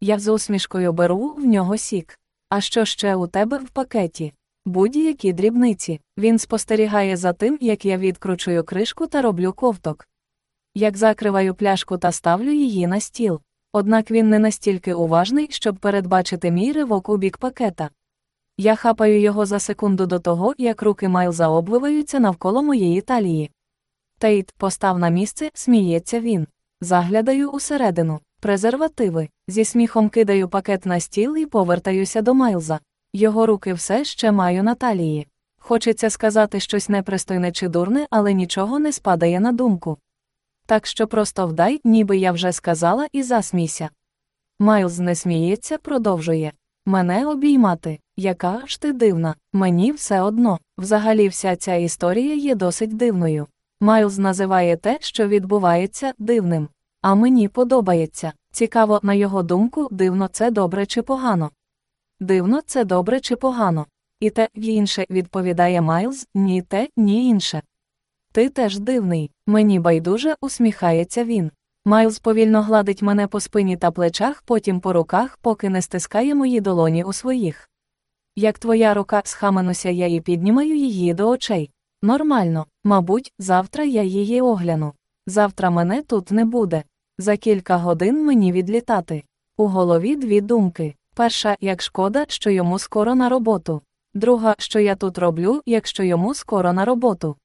Я з усмішкою беру в нього сік. А що ще у тебе в пакеті? Будь-які дрібниці. Він спостерігає за тим, як я відкручую кришку та роблю ковток. Як закриваю пляшку та ставлю її на стіл. Однак він не настільки уважний, щоб передбачити мій ривок у бік пакета. Я хапаю його за секунду до того, як руки Майлза обвиваються навколо моєї талії. Тейт, постав на місце, сміється він. Заглядаю усередину. Презервативи. Зі сміхом кидаю пакет на стіл і повертаюся до Майлза. Його руки все ще маю на талії. Хочеться сказати щось непристойне чи дурне, але нічого не спадає на думку. Так що просто вдай, ніби я вже сказала, і засмійся. Майлз не сміється, продовжує. Мене обіймати. Яка ж ти дивна, мені все одно. Взагалі, вся ця історія є досить дивною. Майлз називає те, що відбувається, дивним. А мені подобається. Цікаво, на його думку, дивно це добре чи погано. Дивно, це добре чи погано. І те й інше відповідає Майлз, ні те, ні інше. Ти теж дивний, мені байдуже усміхається він. Майлз повільно гладить мене по спині та плечах, потім по руках, поки не стискає мої долоні у своїх. Як твоя рука схаменуся, я і піднімаю її до очей. Нормально, мабуть, завтра я її огляну. Завтра мене тут не буде. За кілька годин мені відлітати. У голові дві думки. Перша, як шкода, що йому скоро на роботу. Друга, що я тут роблю, якщо йому скоро на роботу.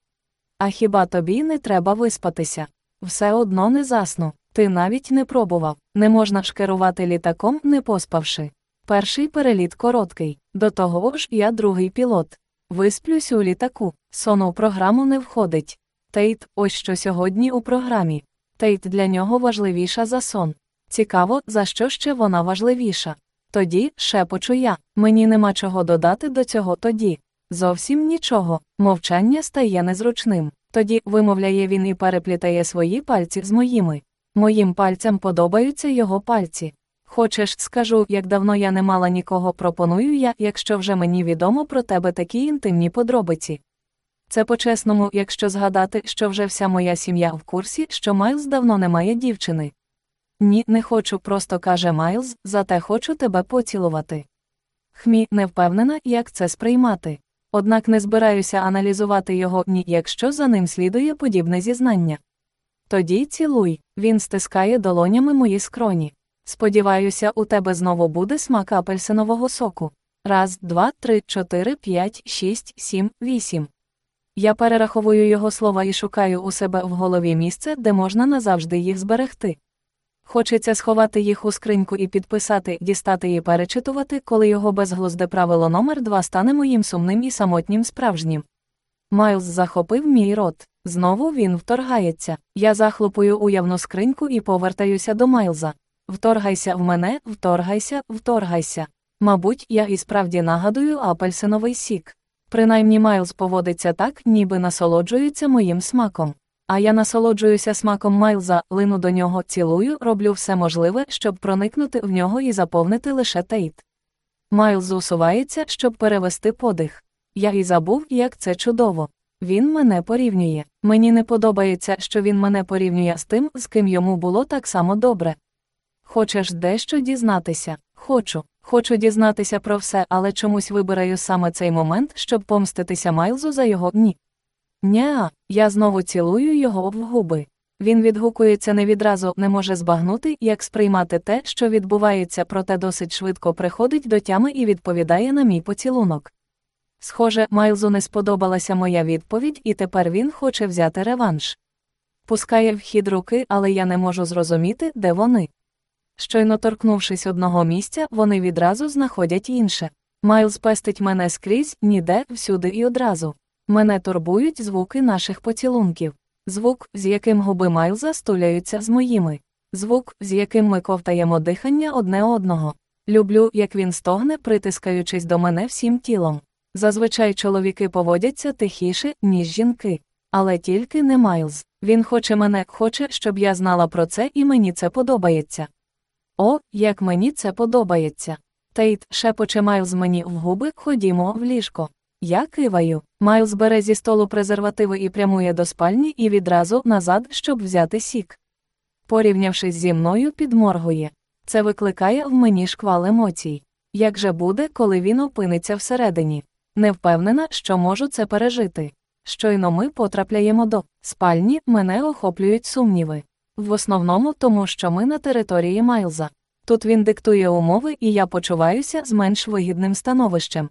А хіба тобі не треба виспатися? Все одно не засну. Ти навіть не пробував. Не можна ж керувати літаком, не поспавши. Перший переліт короткий. До того ж, я другий пілот. Висплюсь у літаку. Сон у програму не входить. Тейт, ось що сьогодні у програмі. Тейт для нього важливіша за сон. Цікаво, за що ще вона важливіша. Тоді, шепочу я, мені нема чого додати до цього тоді. Зовсім нічого, мовчання стає незручним. Тоді вимовляє він і переплітає свої пальці з моїми. Моїм пальцям подобаються його пальці. Хочеш, скажу, як давно я не мала нікого, пропоную я, якщо вже мені відомо про тебе такі інтимні подробиці. Це по-чесному, якщо згадати, що вже вся моя сім'я в курсі, що Майлз давно не має дівчини. Ні, не хочу, просто каже Майлз, зате хочу тебе поцілувати. Хмі не впевнена, як це сприймати. Однак не збираюся аналізувати його ні, якщо за ним слідує подібне зізнання. Тоді цілуй, він стискає долонями мої скроні. Сподіваюся, у тебе знову буде смак апельсинового соку. Раз, два, три, чотири, п'ять, шість, сім, вісім. Я перераховую його слова і шукаю у себе в голові місце, де можна назавжди їх зберегти. Хочеться сховати їх у скриньку і підписати, дістати і перечитувати, коли його безглузде правило номер 2 стане моїм сумним і самотнім справжнім. Майлз захопив мій рот. Знову він вторгається. Я захлопую уявну скриньку і повертаюся до Майлза. Вторгайся в мене, вторгайся, вторгайся. Мабуть, я і справді нагадую апельсиновий сік. Принаймні Майлз поводиться так, ніби насолоджується моїм смаком. А я насолоджуюся смаком Майлза, лину до нього, цілую, роблю все можливе, щоб проникнути в нього і заповнити лише тейт. Майлз усувається, щоб перевести подих. Я і забув, як це чудово. Він мене порівнює. Мені не подобається, що він мене порівнює з тим, з ким йому було так само добре. Хочеш дещо дізнатися? Хочу. Хочу дізнатися про все, але чомусь вибираю саме цей момент, щоб помститися Майлзу за його ні. Ня, я знову цілую його в губи. Він відгукується не відразу, не може збагнути, як сприймати те, що відбувається, проте досить швидко приходить до тями і відповідає на мій поцілунок. Схоже, Майлзу не сподобалася моя відповідь, і тепер він хоче взяти реванш. Пускає в хід руки, але я не можу зрозуміти, де вони. Щойно торкнувшись одного місця, вони відразу знаходять інше. Майлз пестить мене скрізь, ніде, всюди і одразу. Мене турбують звуки наших поцілунків. Звук, з яким губи Майлза стуляються з моїми. Звук, з яким ми ковтаємо дихання одне одного. Люблю, як він стогне, притискаючись до мене всім тілом. Зазвичай чоловіки поводяться тихіше, ніж жінки. Але тільки не Майлз. Він хоче мене, хоче, щоб я знала про це, і мені це подобається. О, як мені це подобається. Тейт шепоче Майлз мені в губи, ходімо в ліжко. Я киваю. Майлз бере зі столу презервативи і прямує до спальні і відразу назад, щоб взяти сік. Порівнявшись зі мною, підморгує. Це викликає в мені шквал емоцій. Як же буде, коли він опиниться всередині? Не впевнена, що можу це пережити. Щойно ми потрапляємо до спальні, мене охоплюють сумніви. В основному тому, що ми на території Майлза. Тут він диктує умови, і я почуваюся з менш вигідним становищем.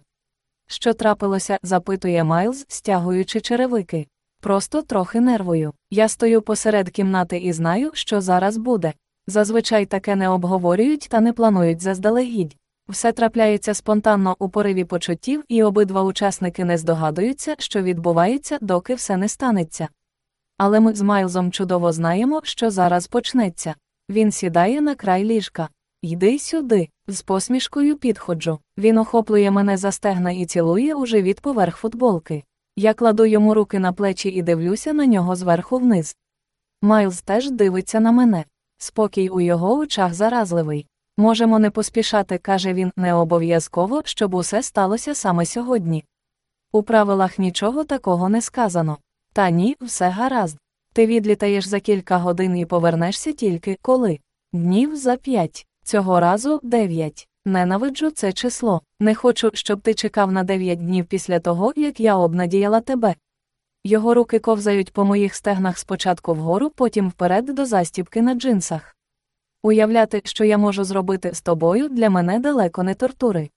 Що трапилося, запитує Майлз, стягуючи черевики. Просто трохи нервую. Я стою посеред кімнати і знаю, що зараз буде. Зазвичай таке не обговорюють та не планують заздалегідь. Все трапляється спонтанно у пориві почуттів, і обидва учасники не здогадуються, що відбувається, доки все не станеться. Але ми з Майлзом чудово знаємо, що зараз почнеться. Він сідає на край ліжка. Йди сюди, з посмішкою підходжу. Він охоплює мене за стегна і цілує у живіт поверх футболки. Я кладу йому руки на плечі і дивлюся на нього зверху вниз. Майлз теж дивиться на мене. Спокій у його очах заразливий. Можемо не поспішати, каже він, не обов'язково, щоб усе сталося саме сьогодні. У правилах нічого такого не сказано. Та ні, все гаразд. Ти відлітаєш за кілька годин і повернешся тільки коли. Днів за п'ять, цього разу дев'ять. Ненавиджу це число. Не хочу, щоб ти чекав на дев'ять днів після того, як я обнадіяла тебе. Його руки ковзають по моїх стегнах спочатку вгору, потім вперед до застібки на джинсах. Уявляти, що я можу зробити з тобою, для мене далеко не тортури.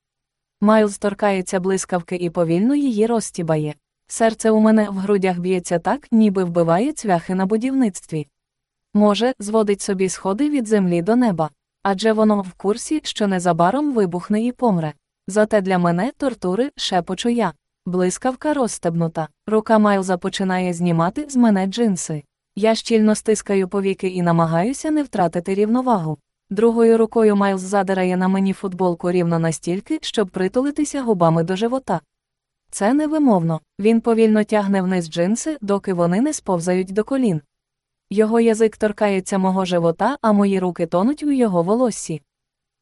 Майлз торкається блискавки і повільно її розтібає. Серце у мене в грудях б'ється так, ніби вбиває цвяхи на будівництві. Може, зводить собі сходи від землі до неба. Адже воно в курсі, що незабаром вибухне і помре. Зате для мене тортури шепочу я. Блискавка розстебнута. Рука Майлза починає знімати з мене джинси. Я щільно стискаю повіки і намагаюся не втратити рівновагу. Другою рукою Майлз задирає на мені футболку рівно настільки, щоб притулитися губами до живота. Це невимовно. Він повільно тягне вниз джинси, доки вони не сповзають до колін. Його язик торкається мого живота, а мої руки тонуть у його волоссі.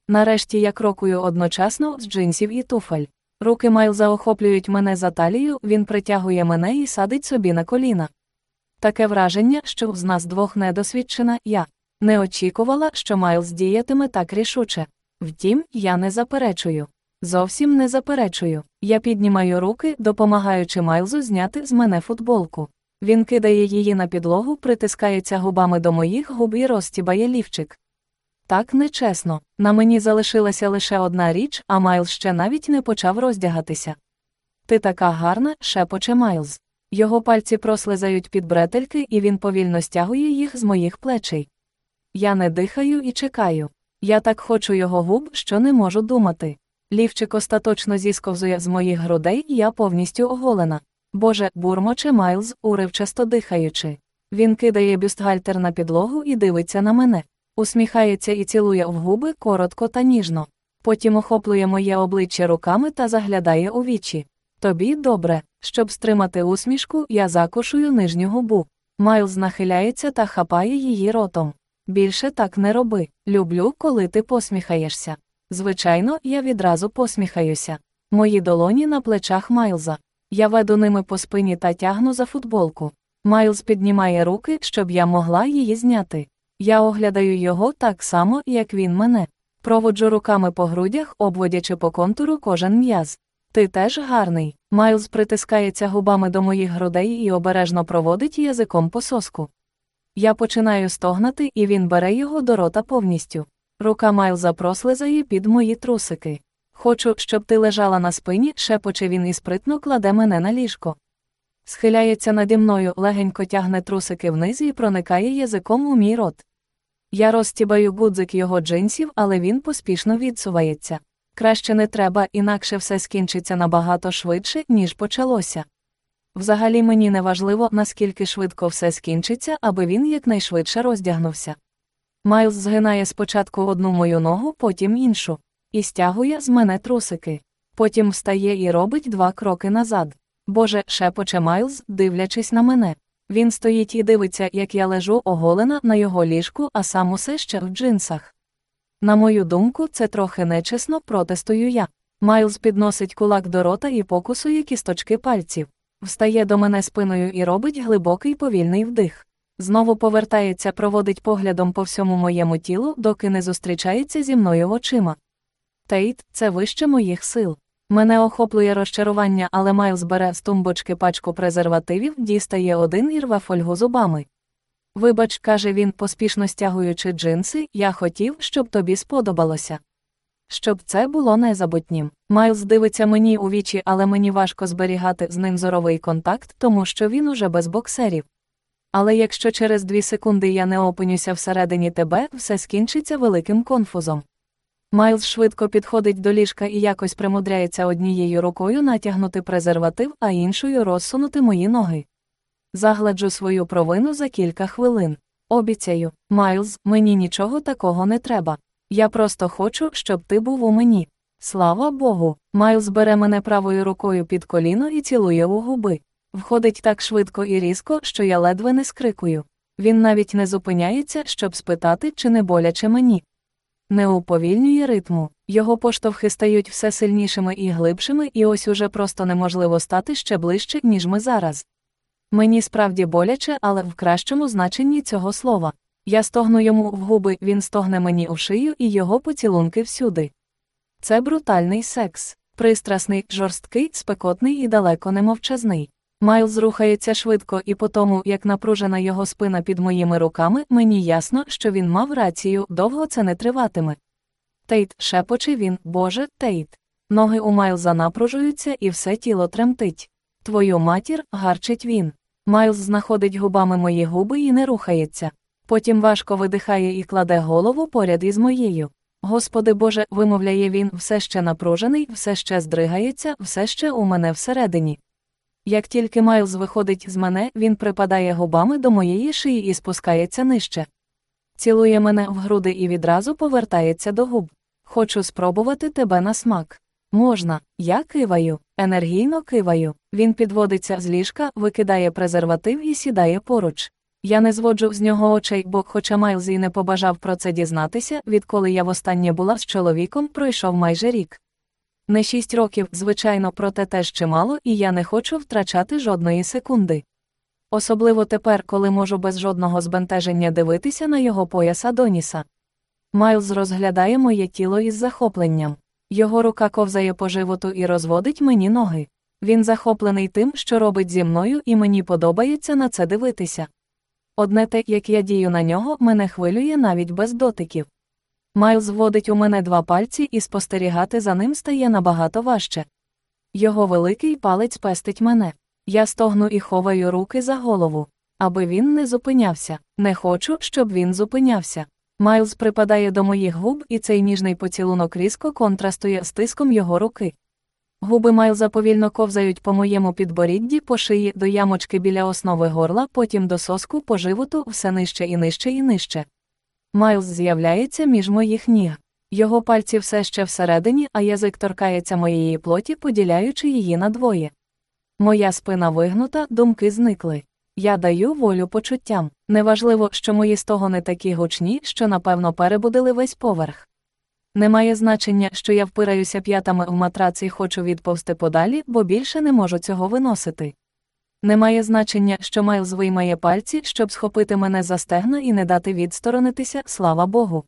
Нарешті я крокую одночасно з джинсів і туфель. Руки Майлза охоплюють мене за талію, він притягує мене і садить собі на коліна. Таке враження, що з нас двох недосвідчена я. Не очікувала, що Майлз діятиме так рішуче. Втім, я не заперечую. Зовсім не заперечую. Я піднімаю руки, допомагаючи Майлзу зняти з мене футболку. Він кидає її на підлогу, притискається губами до моїх губ і розтібає лівчик. Так нечесно. На мені залишилася лише одна річ, а Майлз ще навіть не почав роздягатися. Ти така гарна, шепоче Майлз. Його пальці прослизають під бретельки, і він повільно стягує їх з моїх плечей. Я не дихаю і чекаю. Я так хочу його губ, що не можу думати. Лівчик остаточно зісковзує з моїх грудей, і я повністю оголена. Боже, бурмоче Майлз, уривчасто дихаючи. Він кидає бюстгальтер на підлогу і дивиться на мене. Усміхається і цілує в губи коротко та ніжно. Потім охоплює моє обличчя руками та заглядає у вічі. Тобі добре. Щоб стримати усмішку, я закушую нижню губу. Майлз нахиляється та хапає її ротом. Більше так не роби. Люблю, коли ти посміхаєшся. Звичайно, я відразу посміхаюся. Мої долоні на плечах Майлза. Я веду ними по спині та тягну за футболку. Майлз піднімає руки, щоб я могла її зняти. Я оглядаю його так само, як він мене. Проводжу руками по грудях, обводячи по контуру кожен м'яз. Ти теж гарний. Майлз притискається губами до моїх грудей і обережно проводить язиком по соску. Я починаю стогнати, і він бере його до рота повністю. Рука Майлза прослизає під мої трусики. Хочу, щоб ти лежала на спині, шепоче він і спритно кладе мене на ліжко. Схиляється наді мною, легенько тягне трусики вниз і проникає язиком у мій рот. Я розтібаю гудзик його джинсів, але він поспішно відсувається. Краще не треба, інакше все скінчиться набагато швидше, ніж почалося. Взагалі мені не важливо, наскільки швидко все скінчиться, аби він якнайшвидше роздягнувся. Майлз згинає спочатку одну мою ногу, потім іншу, і стягує з мене трусики. Потім встає і робить два кроки назад. Боже, шепоче Майлз, дивлячись на мене. Він стоїть і дивиться, як я лежу оголена на його ліжку, а сам усе ще в джинсах. На мою думку, це трохи нечесно, протестую я. Майлз підносить кулак до рота і покусує кісточки пальців, встає до мене спиною і робить глибокий повільний вдих. Знову повертається, проводить поглядом по всьому моєму тілу, доки не зустрічається зі мною очима. Тейт, це вище моїх сил. Мене охоплює розчарування, але Майлз бере з тумбочки пачку презервативів, дістає один і рве фольгу зубами. Вибач, каже він, поспішно стягуючи джинси, я хотів, щоб тобі сподобалося. Щоб це було незабутнім. Майлз дивиться мені у вічі, але мені важко зберігати з ним зоровий контакт, тому що він уже без боксерів. Але якщо через дві секунди я не опинюся всередині тебе, все скінчиться великим конфузом. Майлз швидко підходить до ліжка і якось примудряється однією рукою натягнути презерватив, а іншою розсунути мої ноги. Загладжу свою провину за кілька хвилин. Обіцяю, Майлз, мені нічого такого не треба. Я просто хочу, щоб ти був у мені. Слава Богу, Майлз бере мене правою рукою під коліно і цілує у губи. Входить так швидко і різко, що я ледве не скрикую. Він навіть не зупиняється, щоб спитати, чи не боляче мені. Не уповільнює ритму, його поштовхи стають все сильнішими і глибшими, і ось уже просто неможливо стати ще ближче, ніж ми зараз. Мені справді боляче, але в кращому значенні цього слова. Я стогну йому в губи, він стогне мені у шию і його поцілунки всюди. Це брутальний секс, пристрасний, жорсткий, спекотний і далеко не мовчазний. Майлз рухається швидко, і по тому, як напружена його спина під моїми руками, мені ясно, що він мав рацію, довго це не триватиме. Тейт, шепоче він, Боже, Тейт. Ноги у Майлза напружуються і все тіло тремтить. Твою матір, гарчить він. Майлз знаходить губами мої губи і не рухається. Потім важко видихає і кладе голову поряд із моєю. Господи Боже, вимовляє він, все ще напружений, все ще здригається, все ще у мене всередині. Як тільки Майлз виходить з мене, він припадає губами до моєї шиї і спускається нижче. Цілує мене в груди і відразу повертається до губ. Хочу спробувати тебе на смак. Можна, я киваю, енергійно киваю. Він підводиться з ліжка, викидає презерватив і сідає поруч. Я не зводжу з нього очей, бо, хоча Майлз і не побажав про це дізнатися, відколи я востаннє була з чоловіком, пройшов майже рік. Не шість років, звичайно, проте теж чимало, і я не хочу втрачати жодної секунди. Особливо тепер, коли можу без жодного збентеження дивитися на його пояса Доніса. Майлз розглядає моє тіло із захопленням. Його рука ковзає по животу і розводить мені ноги. Він захоплений тим, що робить зі мною, і мені подобається на це дивитися. Одне те, як я дію на нього, мене хвилює навіть без дотиків. Майлз вводить у мене два пальці і спостерігати за ним стає набагато важче. Його великий палець пестить мене. Я стогну і ховаю руки за голову. Аби він не зупинявся. Не хочу, щоб він зупинявся. Майлз припадає до моїх губ, і цей ніжний поцілунок різко контрастує з тиском його руки. Губи Майлза повільно ковзають по моєму підборідді, по шиї до ямочки біля основи горла, потім до соску, по животу, все нижче і нижче і нижче. Майлз з'являється між моїх ніг. Його пальці все ще всередині, а язик торкається моєї плоті, поділяючи її на двоє. Моя спина вигнута, думки зникли. Я даю волю почуттям. Неважливо, що мої стогони такі гучні, що напевно перебудили весь поверх. Немає значення, що я впираюся п'ятами в матрац і хочу відповсти подалі, бо більше не можу цього виносити. Немає значення, що Майлз виймає пальці, щоб схопити мене за стегна і не дати відсторонитися, слава Богу.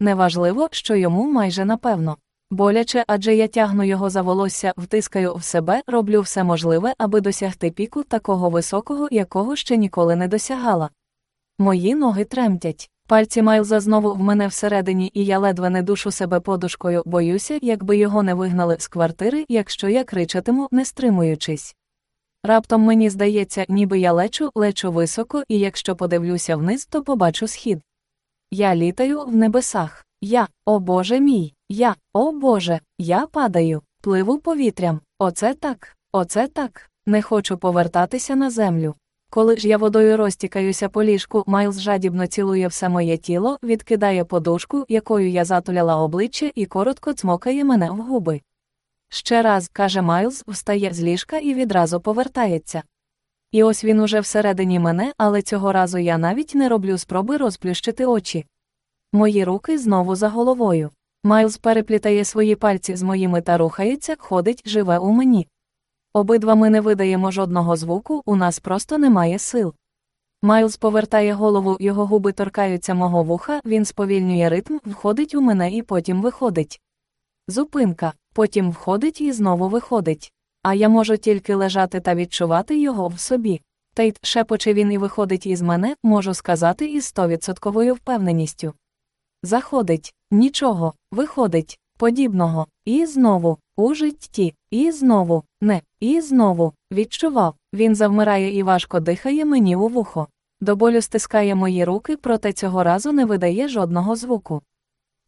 Неважливо, що йому майже напевно. Боляче, адже я тягну його за волосся, втискаю в себе, роблю все можливе, аби досягти піку такого високого, якого ще ніколи не досягала. Мої ноги тремтять. Пальці Майлза знову в мене всередині, і я ледве не душу себе подушкою, боюся, якби його не вигнали з квартири, якщо я кричатиму, не стримуючись. Раптом мені здається, ніби я лечу, лечу високо, і якщо подивлюся вниз, то побачу схід. Я літаю в небесах. Я, о Боже мій, я, о Боже, я падаю, пливу повітрям. Оце так, оце так. Не хочу повертатися на землю. Коли ж я водою розтікаюся по ліжку, Майлз жадібно цілує все моє тіло, відкидає подушку, якою я затуляла обличчя, і коротко цмокає мене в губи. Ще раз, каже Майлз, встає з ліжка і відразу повертається. І ось він уже всередині мене, але цього разу я навіть не роблю спроби розплющити очі. Мої руки знову за головою. Майлз переплітає свої пальці з моїми та рухається, ходить, живе у мені. Обидва ми не видаємо жодного звуку, у нас просто немає сил. Майлз повертає голову, його губи торкаються мого вуха, він сповільнює ритм, входить у мене і потім виходить. Зупинка, потім входить і знову виходить. А я можу тільки лежати та відчувати його в собі. Тейт, шепоче він і виходить із мене, можу сказати із стовідсотковою впевненістю. Заходить, нічого, виходить, подібного, і знову, у житті, і знову, не, і знову, відчував, він завмирає і важко дихає мені у вухо. До болю стискає мої руки, проте цього разу не видає жодного звуку.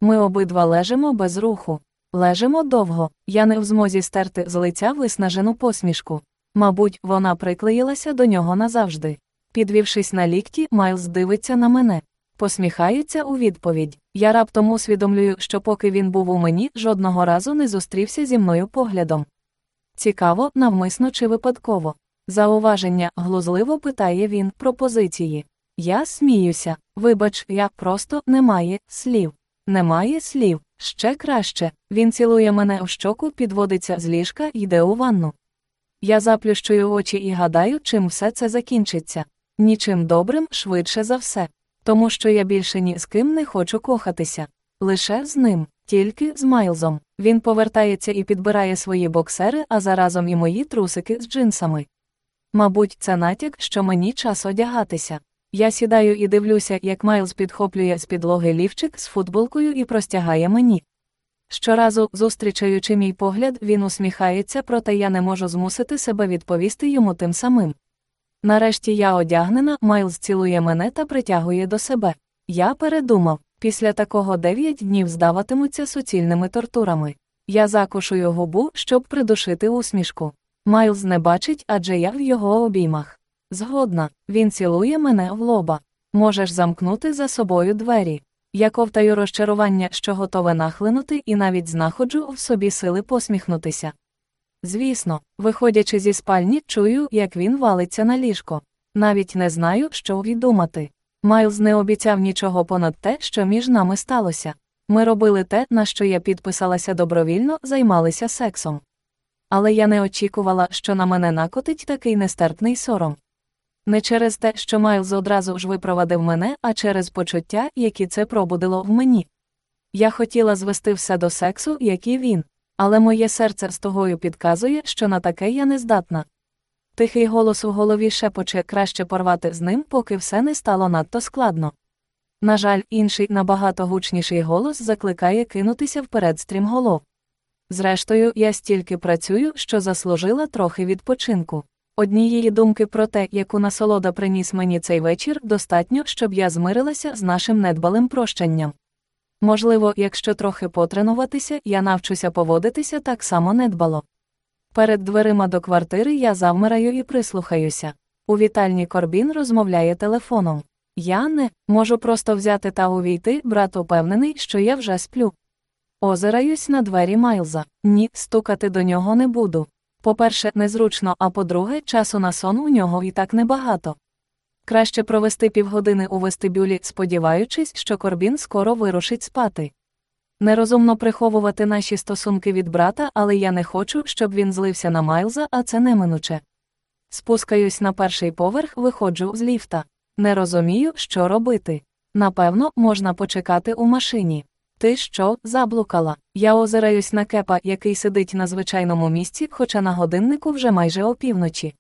Ми обидва лежимо без руху. Лежимо довго, я не в змозі стерти з лиця виснажену посмішку. Мабуть, вона приклеїлася до нього назавжди. Підвівшись на лікті, Майлз дивиться на мене. Посміхається у відповідь. Я раптом усвідомлюю, що поки він був у мені, жодного разу не зустрівся зі мною поглядом. Цікаво, навмисно чи випадково. Зауваження, глузливо питає він пропозиції. Я сміюся. Вибач, я просто немає слів. Немає слів. Ще краще. Він цілує мене у щоку, підводиться з ліжка, йде у ванну. Я заплющую очі і гадаю, чим все це закінчиться. Нічим добрим, швидше за все. Тому що я більше ні з ким не хочу кохатися. Лише з ним, тільки з Майлзом. Він повертається і підбирає свої боксери, а заразом і мої трусики з джинсами. Мабуть, це натяк, що мені час одягатися. Я сідаю і дивлюся, як Майлз підхоплює з підлоги лівчик з футболкою і простягає мені. Щоразу, зустрічаючи мій погляд, він усміхається, проте я не можу змусити себе відповісти йому тим самим. Нарешті я одягнена, Майлз цілує мене та притягує до себе. Я передумав, після такого дев'ять днів здаватимуться суцільними тортурами. Я закушую губу, щоб придушити усмішку. Майлз не бачить, адже я в його обіймах. Згодна, він цілує мене в лоба. Можеш замкнути за собою двері. Я ковтаю розчарування, що готове нахлинути, і навіть знаходжу в собі сили посміхнутися. Звісно, виходячи зі спальні, чую, як він валиться на ліжко. Навіть не знаю, що віддумати. Майлз не обіцяв нічого понад те, що між нами сталося. Ми робили те, на що я підписалася добровільно, займалися сексом. Але я не очікувала, що на мене накотить такий нестерпний сором. Не через те, що Майлз одразу ж випровадив мене, а через почуття, які це пробудило в мені. Я хотіла звести все до сексу, як і він, але моє серце з тогою підказує, що на таке я не здатна. Тихий голос у голові шепоче краще порвати з ним, поки все не стало надто складно. На жаль, інший набагато гучніший голос закликає кинутися вперед стрімголов. Зрештою, я стільки працюю, що заслужила трохи відпочинку. Однієї думки про те, яку насолода приніс мені цей вечір, достатньо, щоб я змирилася з нашим недбалим прощанням. Можливо, якщо трохи потренуватися, я навчуся поводитися так само недбало. Перед дверима до квартири я завмираю і прислухаюся. У вітальні Корбін розмовляє телефоном. Я не можу просто взяти та увійти, брат упевнений, що я вже сплю. Озираюсь на двері Майлза. Ні, стукати до нього не буду. По-перше, незручно, а по-друге, часу на сон у нього і так небагато. Краще провести півгодини у вестибюлі, сподіваючись, що Корбін скоро вирушить спати. Нерозумно приховувати наші стосунки від брата, але я не хочу, щоб він злився на Майлза, а це неминуче. Спускаюсь на перший поверх, виходжу з ліфта. Не розумію, що робити. Напевно, можна почекати у машині. Ти що, заблукала? Я озираюсь на кепа, який сидить на звичайному місці, хоча на годиннику вже майже опівночі.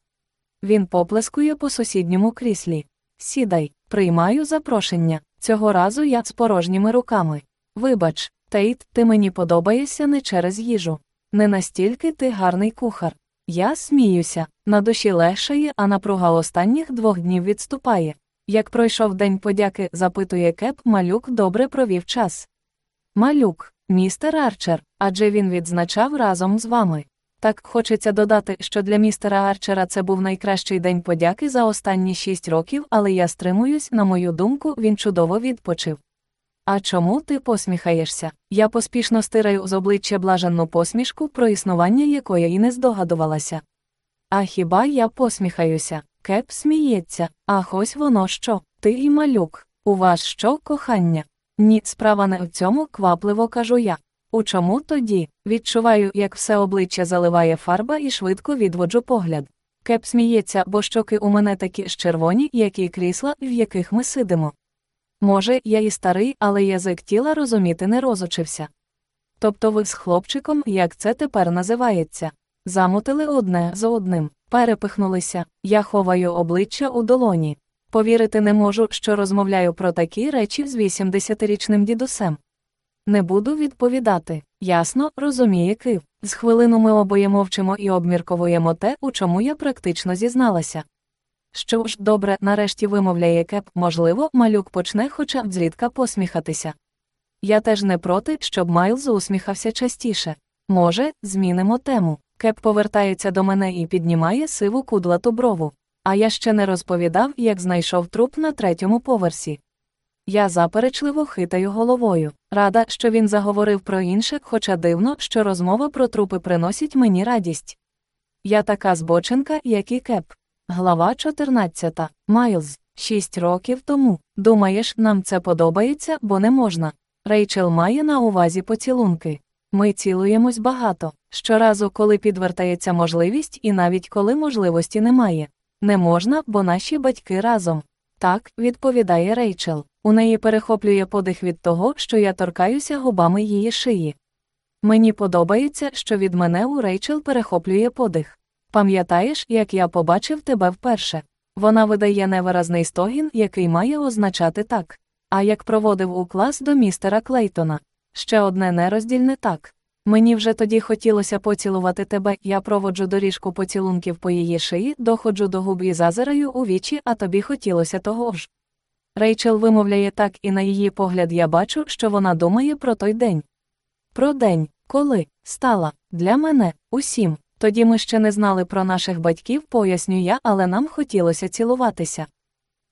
Він поплескує по сусідньому кріслі. Сідай, приймаю запрошення. Цього разу я з порожніми руками. Вибач, Тейт, ти мені подобаєшся не через їжу. Не настільки ти гарний кухар. Я сміюся, на душі легшає, а напруга останніх двох днів відступає. Як пройшов день подяки, запитує Кеп, малюк добре провів час. Малюк, містер Арчер, адже він відзначав разом з вами. Так хочеться додати, що для містера Арчера це був найкращий день подяки за останні шість років, але я стримуюсь, на мою думку, він чудово відпочив. А чому ти посміхаєшся? Я поспішно стираю з обличчя блаженну посмішку, про існування якої і не здогадувалася. А хіба я посміхаюся? Кеп сміється. Ах, ось воно що, ти і малюк. У вас що, кохання? Ні, справа не в цьому, квапливо кажу я. У чому тоді? Відчуваю, як все обличчя заливає фарба і швидко відводжу погляд. Кеп сміється, бо щоки у мене такі ж червоні, як і крісла, в яких ми сидимо. Може, я і старий, але язик тіла розуміти не розучився. Тобто ви з хлопчиком, як це тепер називається, замутили одне за одним, перепихнулися, я ховаю обличчя у долоні. Повірити не можу, що розмовляю про такі речі з 80-річним дідусем. Не буду відповідати. Ясно, розуміє кив. З хвилину ми обоє мовчимо і обмірковуємо те, у чому я практично зізналася. Що ж, добре, нарешті вимовляє кеп, можливо, малюк почне хоча б зрідка посміхатися. Я теж не проти, щоб Майлз усміхався частіше. Може, змінимо тему. Кеп повертається до мене і піднімає сиву кудлату брову. А я ще не розповідав, як знайшов труп на третьому поверсі. Я заперечливо хитаю головою, рада, що він заговорив про інше, хоча дивно, що розмова про трупи приносить мені радість. Я така збоченка, як і кеп. Глава 14. Майлз. Шість років тому. Думаєш, нам це подобається, бо не можна. Рейчел має на увазі поцілунки. Ми цілуємось багато. Щоразу, коли підвертається можливість, і навіть коли можливості немає. Не можна, бо наші батьки разом. Так, відповідає Рейчел. У неї перехоплює подих від того, що я торкаюся губами її шиї. Мені подобається, що від мене у Рейчел перехоплює подих. Пам'ятаєш, як я побачив тебе вперше? Вона видає невиразний стогін, який має означати так. А як проводив у клас до містера Клейтона. Ще одне нероздільне так. Мені вже тоді хотілося поцілувати тебе, я проводжу доріжку поцілунків по її шиї, доходжу до губ і зазираю у вічі, а тобі хотілося того ж. Рейчел вимовляє так, і на її погляд я бачу, що вона думає про той день. Про день, коли стала для мене усім. Тоді ми ще не знали про наших батьків, поясню я, але нам хотілося цілуватися.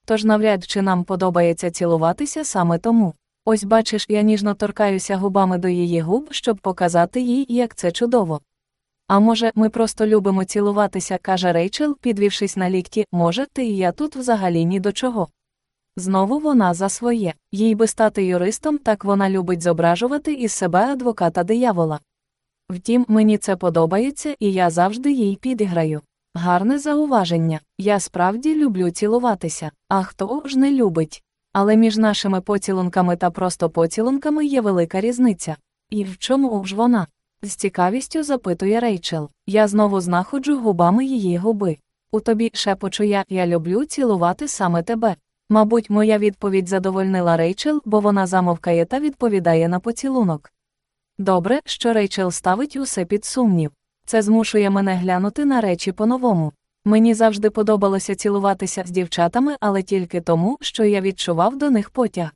Тож навряд чи нам подобається цілуватися саме тому. Ось бачиш, я ніжно торкаюся губами до її губ, щоб показати їй, як це чудово. А може, ми просто любимо цілуватися, каже Рейчел, підвівшись на лікті, може, ти і я тут взагалі ні до чого. Знову вона за своє, їй би стати юристом, так вона любить зображувати із себе адвоката диявола. Втім, мені це подобається, і я завжди їй підіграю. Гарне зауваження. Я справді люблю цілуватися, а хто ж не любить. Але між нашими поцілунками та просто поцілунками є велика різниця. І в чому ж вона? З цікавістю запитує Рейчел. Я знову знаходжу губами її губи. У тобі шепочу я, я люблю цілувати саме тебе. Мабуть, моя відповідь задовольнила Рейчел, бо вона замовкає та відповідає на поцілунок. Добре, що Рейчел ставить усе під сумнів. Це змушує мене глянути на речі по-новому. Мені завжди подобалося цілуватися з дівчатами, але тільки тому, що я відчував до них потяг.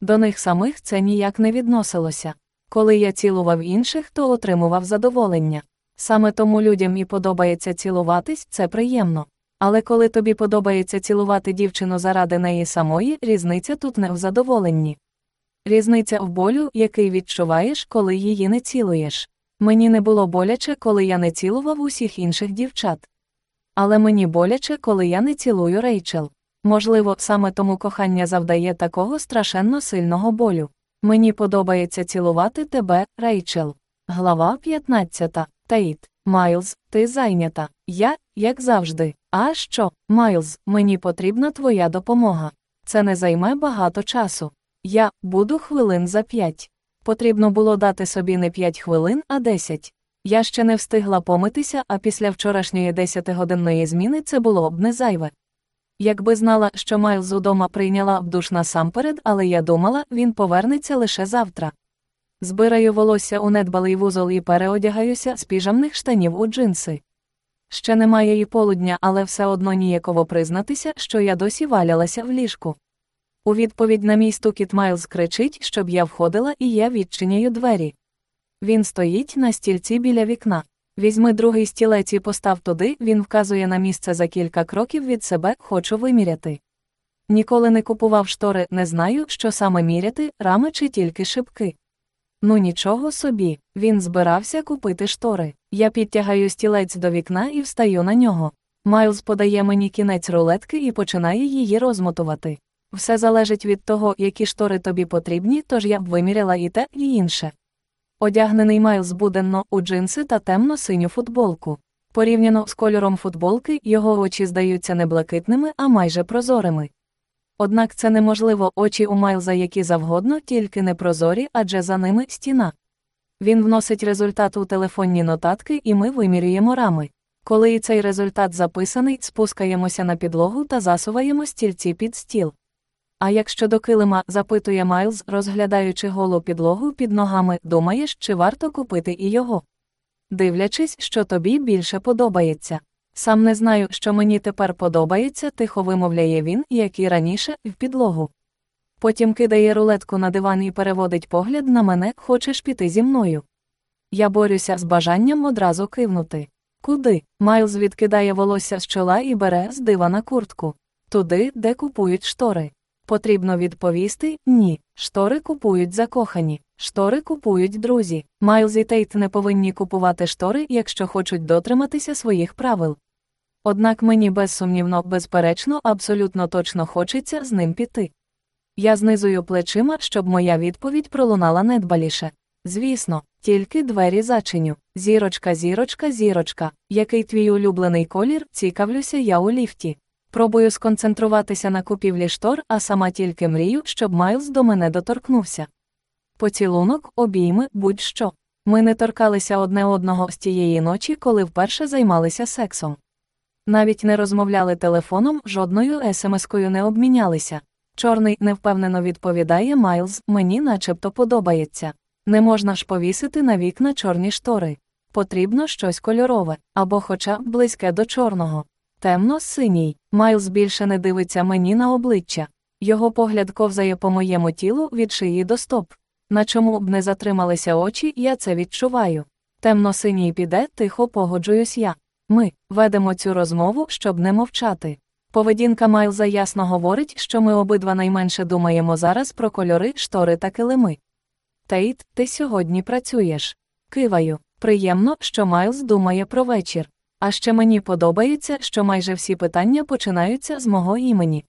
До них самих це ніяк не відносилося. Коли я цілував інших, то отримував задоволення. Саме тому людям і подобається цілуватись, це приємно. Але коли тобі подобається цілувати дівчину заради неї самої, різниця тут не в задоволенні. Різниця в болю, який відчуваєш, коли її не цілуєш. Мені не було боляче, коли я не цілував усіх інших дівчат. Але мені боляче, коли я не цілую Рейчел. Можливо, саме тому кохання завдає такого страшенно сильного болю. Мені подобається цілувати тебе, Рейчел. Глава 15. Тейт. Майлз, ти зайнята. Я, як завжди. А що, Майлз, мені потрібна твоя допомога. Це не займе багато часу. Я буду хвилин за п'ять. Потрібно було дати собі не п'ять хвилин, а десять. Я ще не встигла помитися, а після вчорашньої десятигодинної зміни це було б не зайве. Якби знала, що Майлз удома прийняла б душ насамперед, але я думала, він повернеться лише завтра. Збираю волосся у недбалий вузол і переодягаюся з піжамних штанів у джинси. Ще немає і полудня, але все одно ніяково признатися, що я досі валялася в ліжку. У відповідь на мій стукіт Майлз кричить, щоб я входила, і я відчиняю двері. Він стоїть на стільці біля вікна. Візьми другий стілець і постав туди, він вказує на місце за кілька кроків від себе, хочу виміряти. Ніколи не купував штори, не знаю, що саме міряти, рами чи тільки шибки. Ну нічого собі, він збирався купити штори. Я підтягаю стілець до вікна і встаю на нього. Майлз подає мені кінець рулетки і починає її розмотувати. Все залежить від того, які штори тобі потрібні, тож я б виміряла і те, і інше. Одягнений Майлз буденно у джинси та темно-синю футболку. Порівняно з кольором футболки, його очі здаються не блакитними, а майже прозорими. Однак це неможливо очі у Майлза які завгодно, тільки не прозорі, адже за ними стіна. Він вносить результат у телефонні нотатки, і ми вимірюємо рами. Коли і цей результат записаний, спускаємося на підлогу та засуваємо стільці під стіл. А якщо до килима, запитує Майлз, розглядаючи голу підлогу під ногами, думаєш, чи варто купити і його? Дивлячись, що тобі більше подобається. Сам не знаю, що мені тепер подобається, тихо вимовляє він, як і раніше, в підлогу. Потім кидає рулетку на диван і переводить погляд на мене, хочеш піти зі мною. Я борюся з бажанням одразу кивнути. Куди? Майлз відкидає волосся з чола і бере з дивана куртку. Туди, де купують штори. Потрібно відповісти ні. Штори купують закохані, штори купують друзі. Майлз і Тейт не повинні купувати штори, якщо хочуть дотриматися своїх правил. Однак мені безсумнівно, безперечно, абсолютно точно хочеться з ним піти. Я знизую плечима, щоб моя відповідь пролунала недбаліше. Звісно, тільки двері зачиню. Зірочка, зірочка, зірочка. Який твій улюблений колір, цікавлюся я у ліфті. Пробую сконцентруватися на купівлі штор, а сама тільки мрію, щоб Майлз до мене доторкнувся. Поцілунок, обійми, будь-що. Ми не торкалися одне одного з тієї ночі, коли вперше займалися сексом. Навіть не розмовляли телефоном, жодною смс-кою не обмінялися. Чорний невпевнено відповідає Майлз, мені начебто подобається. Не можна ж повісити на вікна чорні штори. Потрібно щось кольорове, або хоча б близьке до чорного. Темно синій. Майлз більше не дивиться мені на обличчя. Його погляд ковзає по моєму тілу від шиї до стоп. На чому б не затрималися очі, я це відчуваю. Темно синій піде, тихо погоджуюсь я. Ми ведемо цю розмову, щоб не мовчати. Поведінка Майлза ясно говорить, що ми обидва найменше думаємо зараз про кольори, штори та килими. Тейт, ти сьогодні працюєш. Киваю. Приємно, що Майлз думає про вечір. А ще мені подобається, що майже всі питання починаються з мого імені.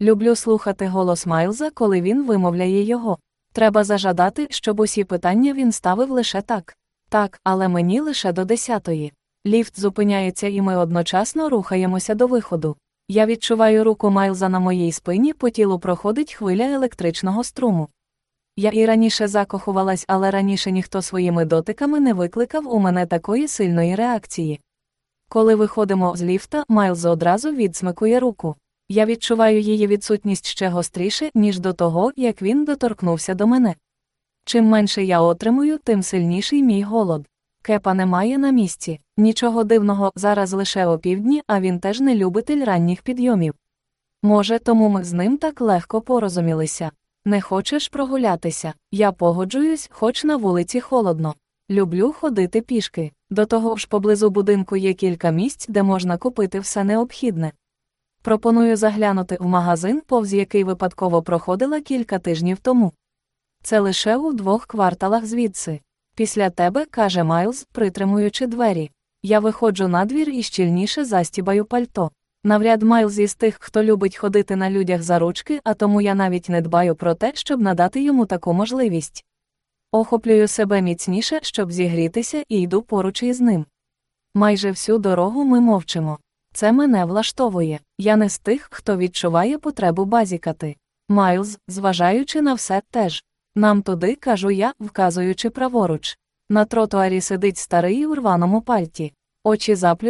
Люблю слухати голос Майлза, коли він вимовляє його. Треба зажадати, щоб усі питання він ставив лише так. Так, але мені лише до десятої. Ліфт зупиняється, і ми одночасно рухаємося до виходу. Я відчуваю руку Майлза на моїй спині, по тілу проходить хвиля електричного струму. Я і раніше закохувалась, але раніше ніхто своїми дотиками не викликав у мене такої сильної реакції. Коли виходимо з ліфта, Майлз одразу відсмикує руку. Я відчуваю її відсутність ще гостріше, ніж до того, як він доторкнувся до мене. Чим менше я отримую, тим сильніший мій голод. Кепа немає на місці. Нічого дивного, зараз лише опівдні, а він теж не любитель ранніх підйомів. Може, тому ми з ним так легко порозумілися. Не хочеш прогулятися, я погоджуюсь, хоч на вулиці холодно. Люблю ходити пішки. До того ж, поблизу будинку є кілька місць, де можна купити все необхідне. Пропоную заглянути в магазин, повз який випадково проходила кілька тижнів тому. Це лише у двох кварталах звідси. Після тебе, каже Майлз, притримуючи двері. Я виходжу на двір і щільніше застібаю пальто. Навряд Майлз із тих, хто любить ходити на людях за ручки, а тому я навіть не дбаю про те, щоб надати йому таку можливість. Охоплюю себе міцніше, щоб зігрітися, і йду поруч із ним. Майже всю дорогу ми мовчимо. Це мене влаштовує. Я не з тих, хто відчуває потребу базікати. Майлз, зважаючи на все, теж. Нам туди, кажу я, вказуючи праворуч. На тротуарі сидить старий у рваному пальті. Очі заплю.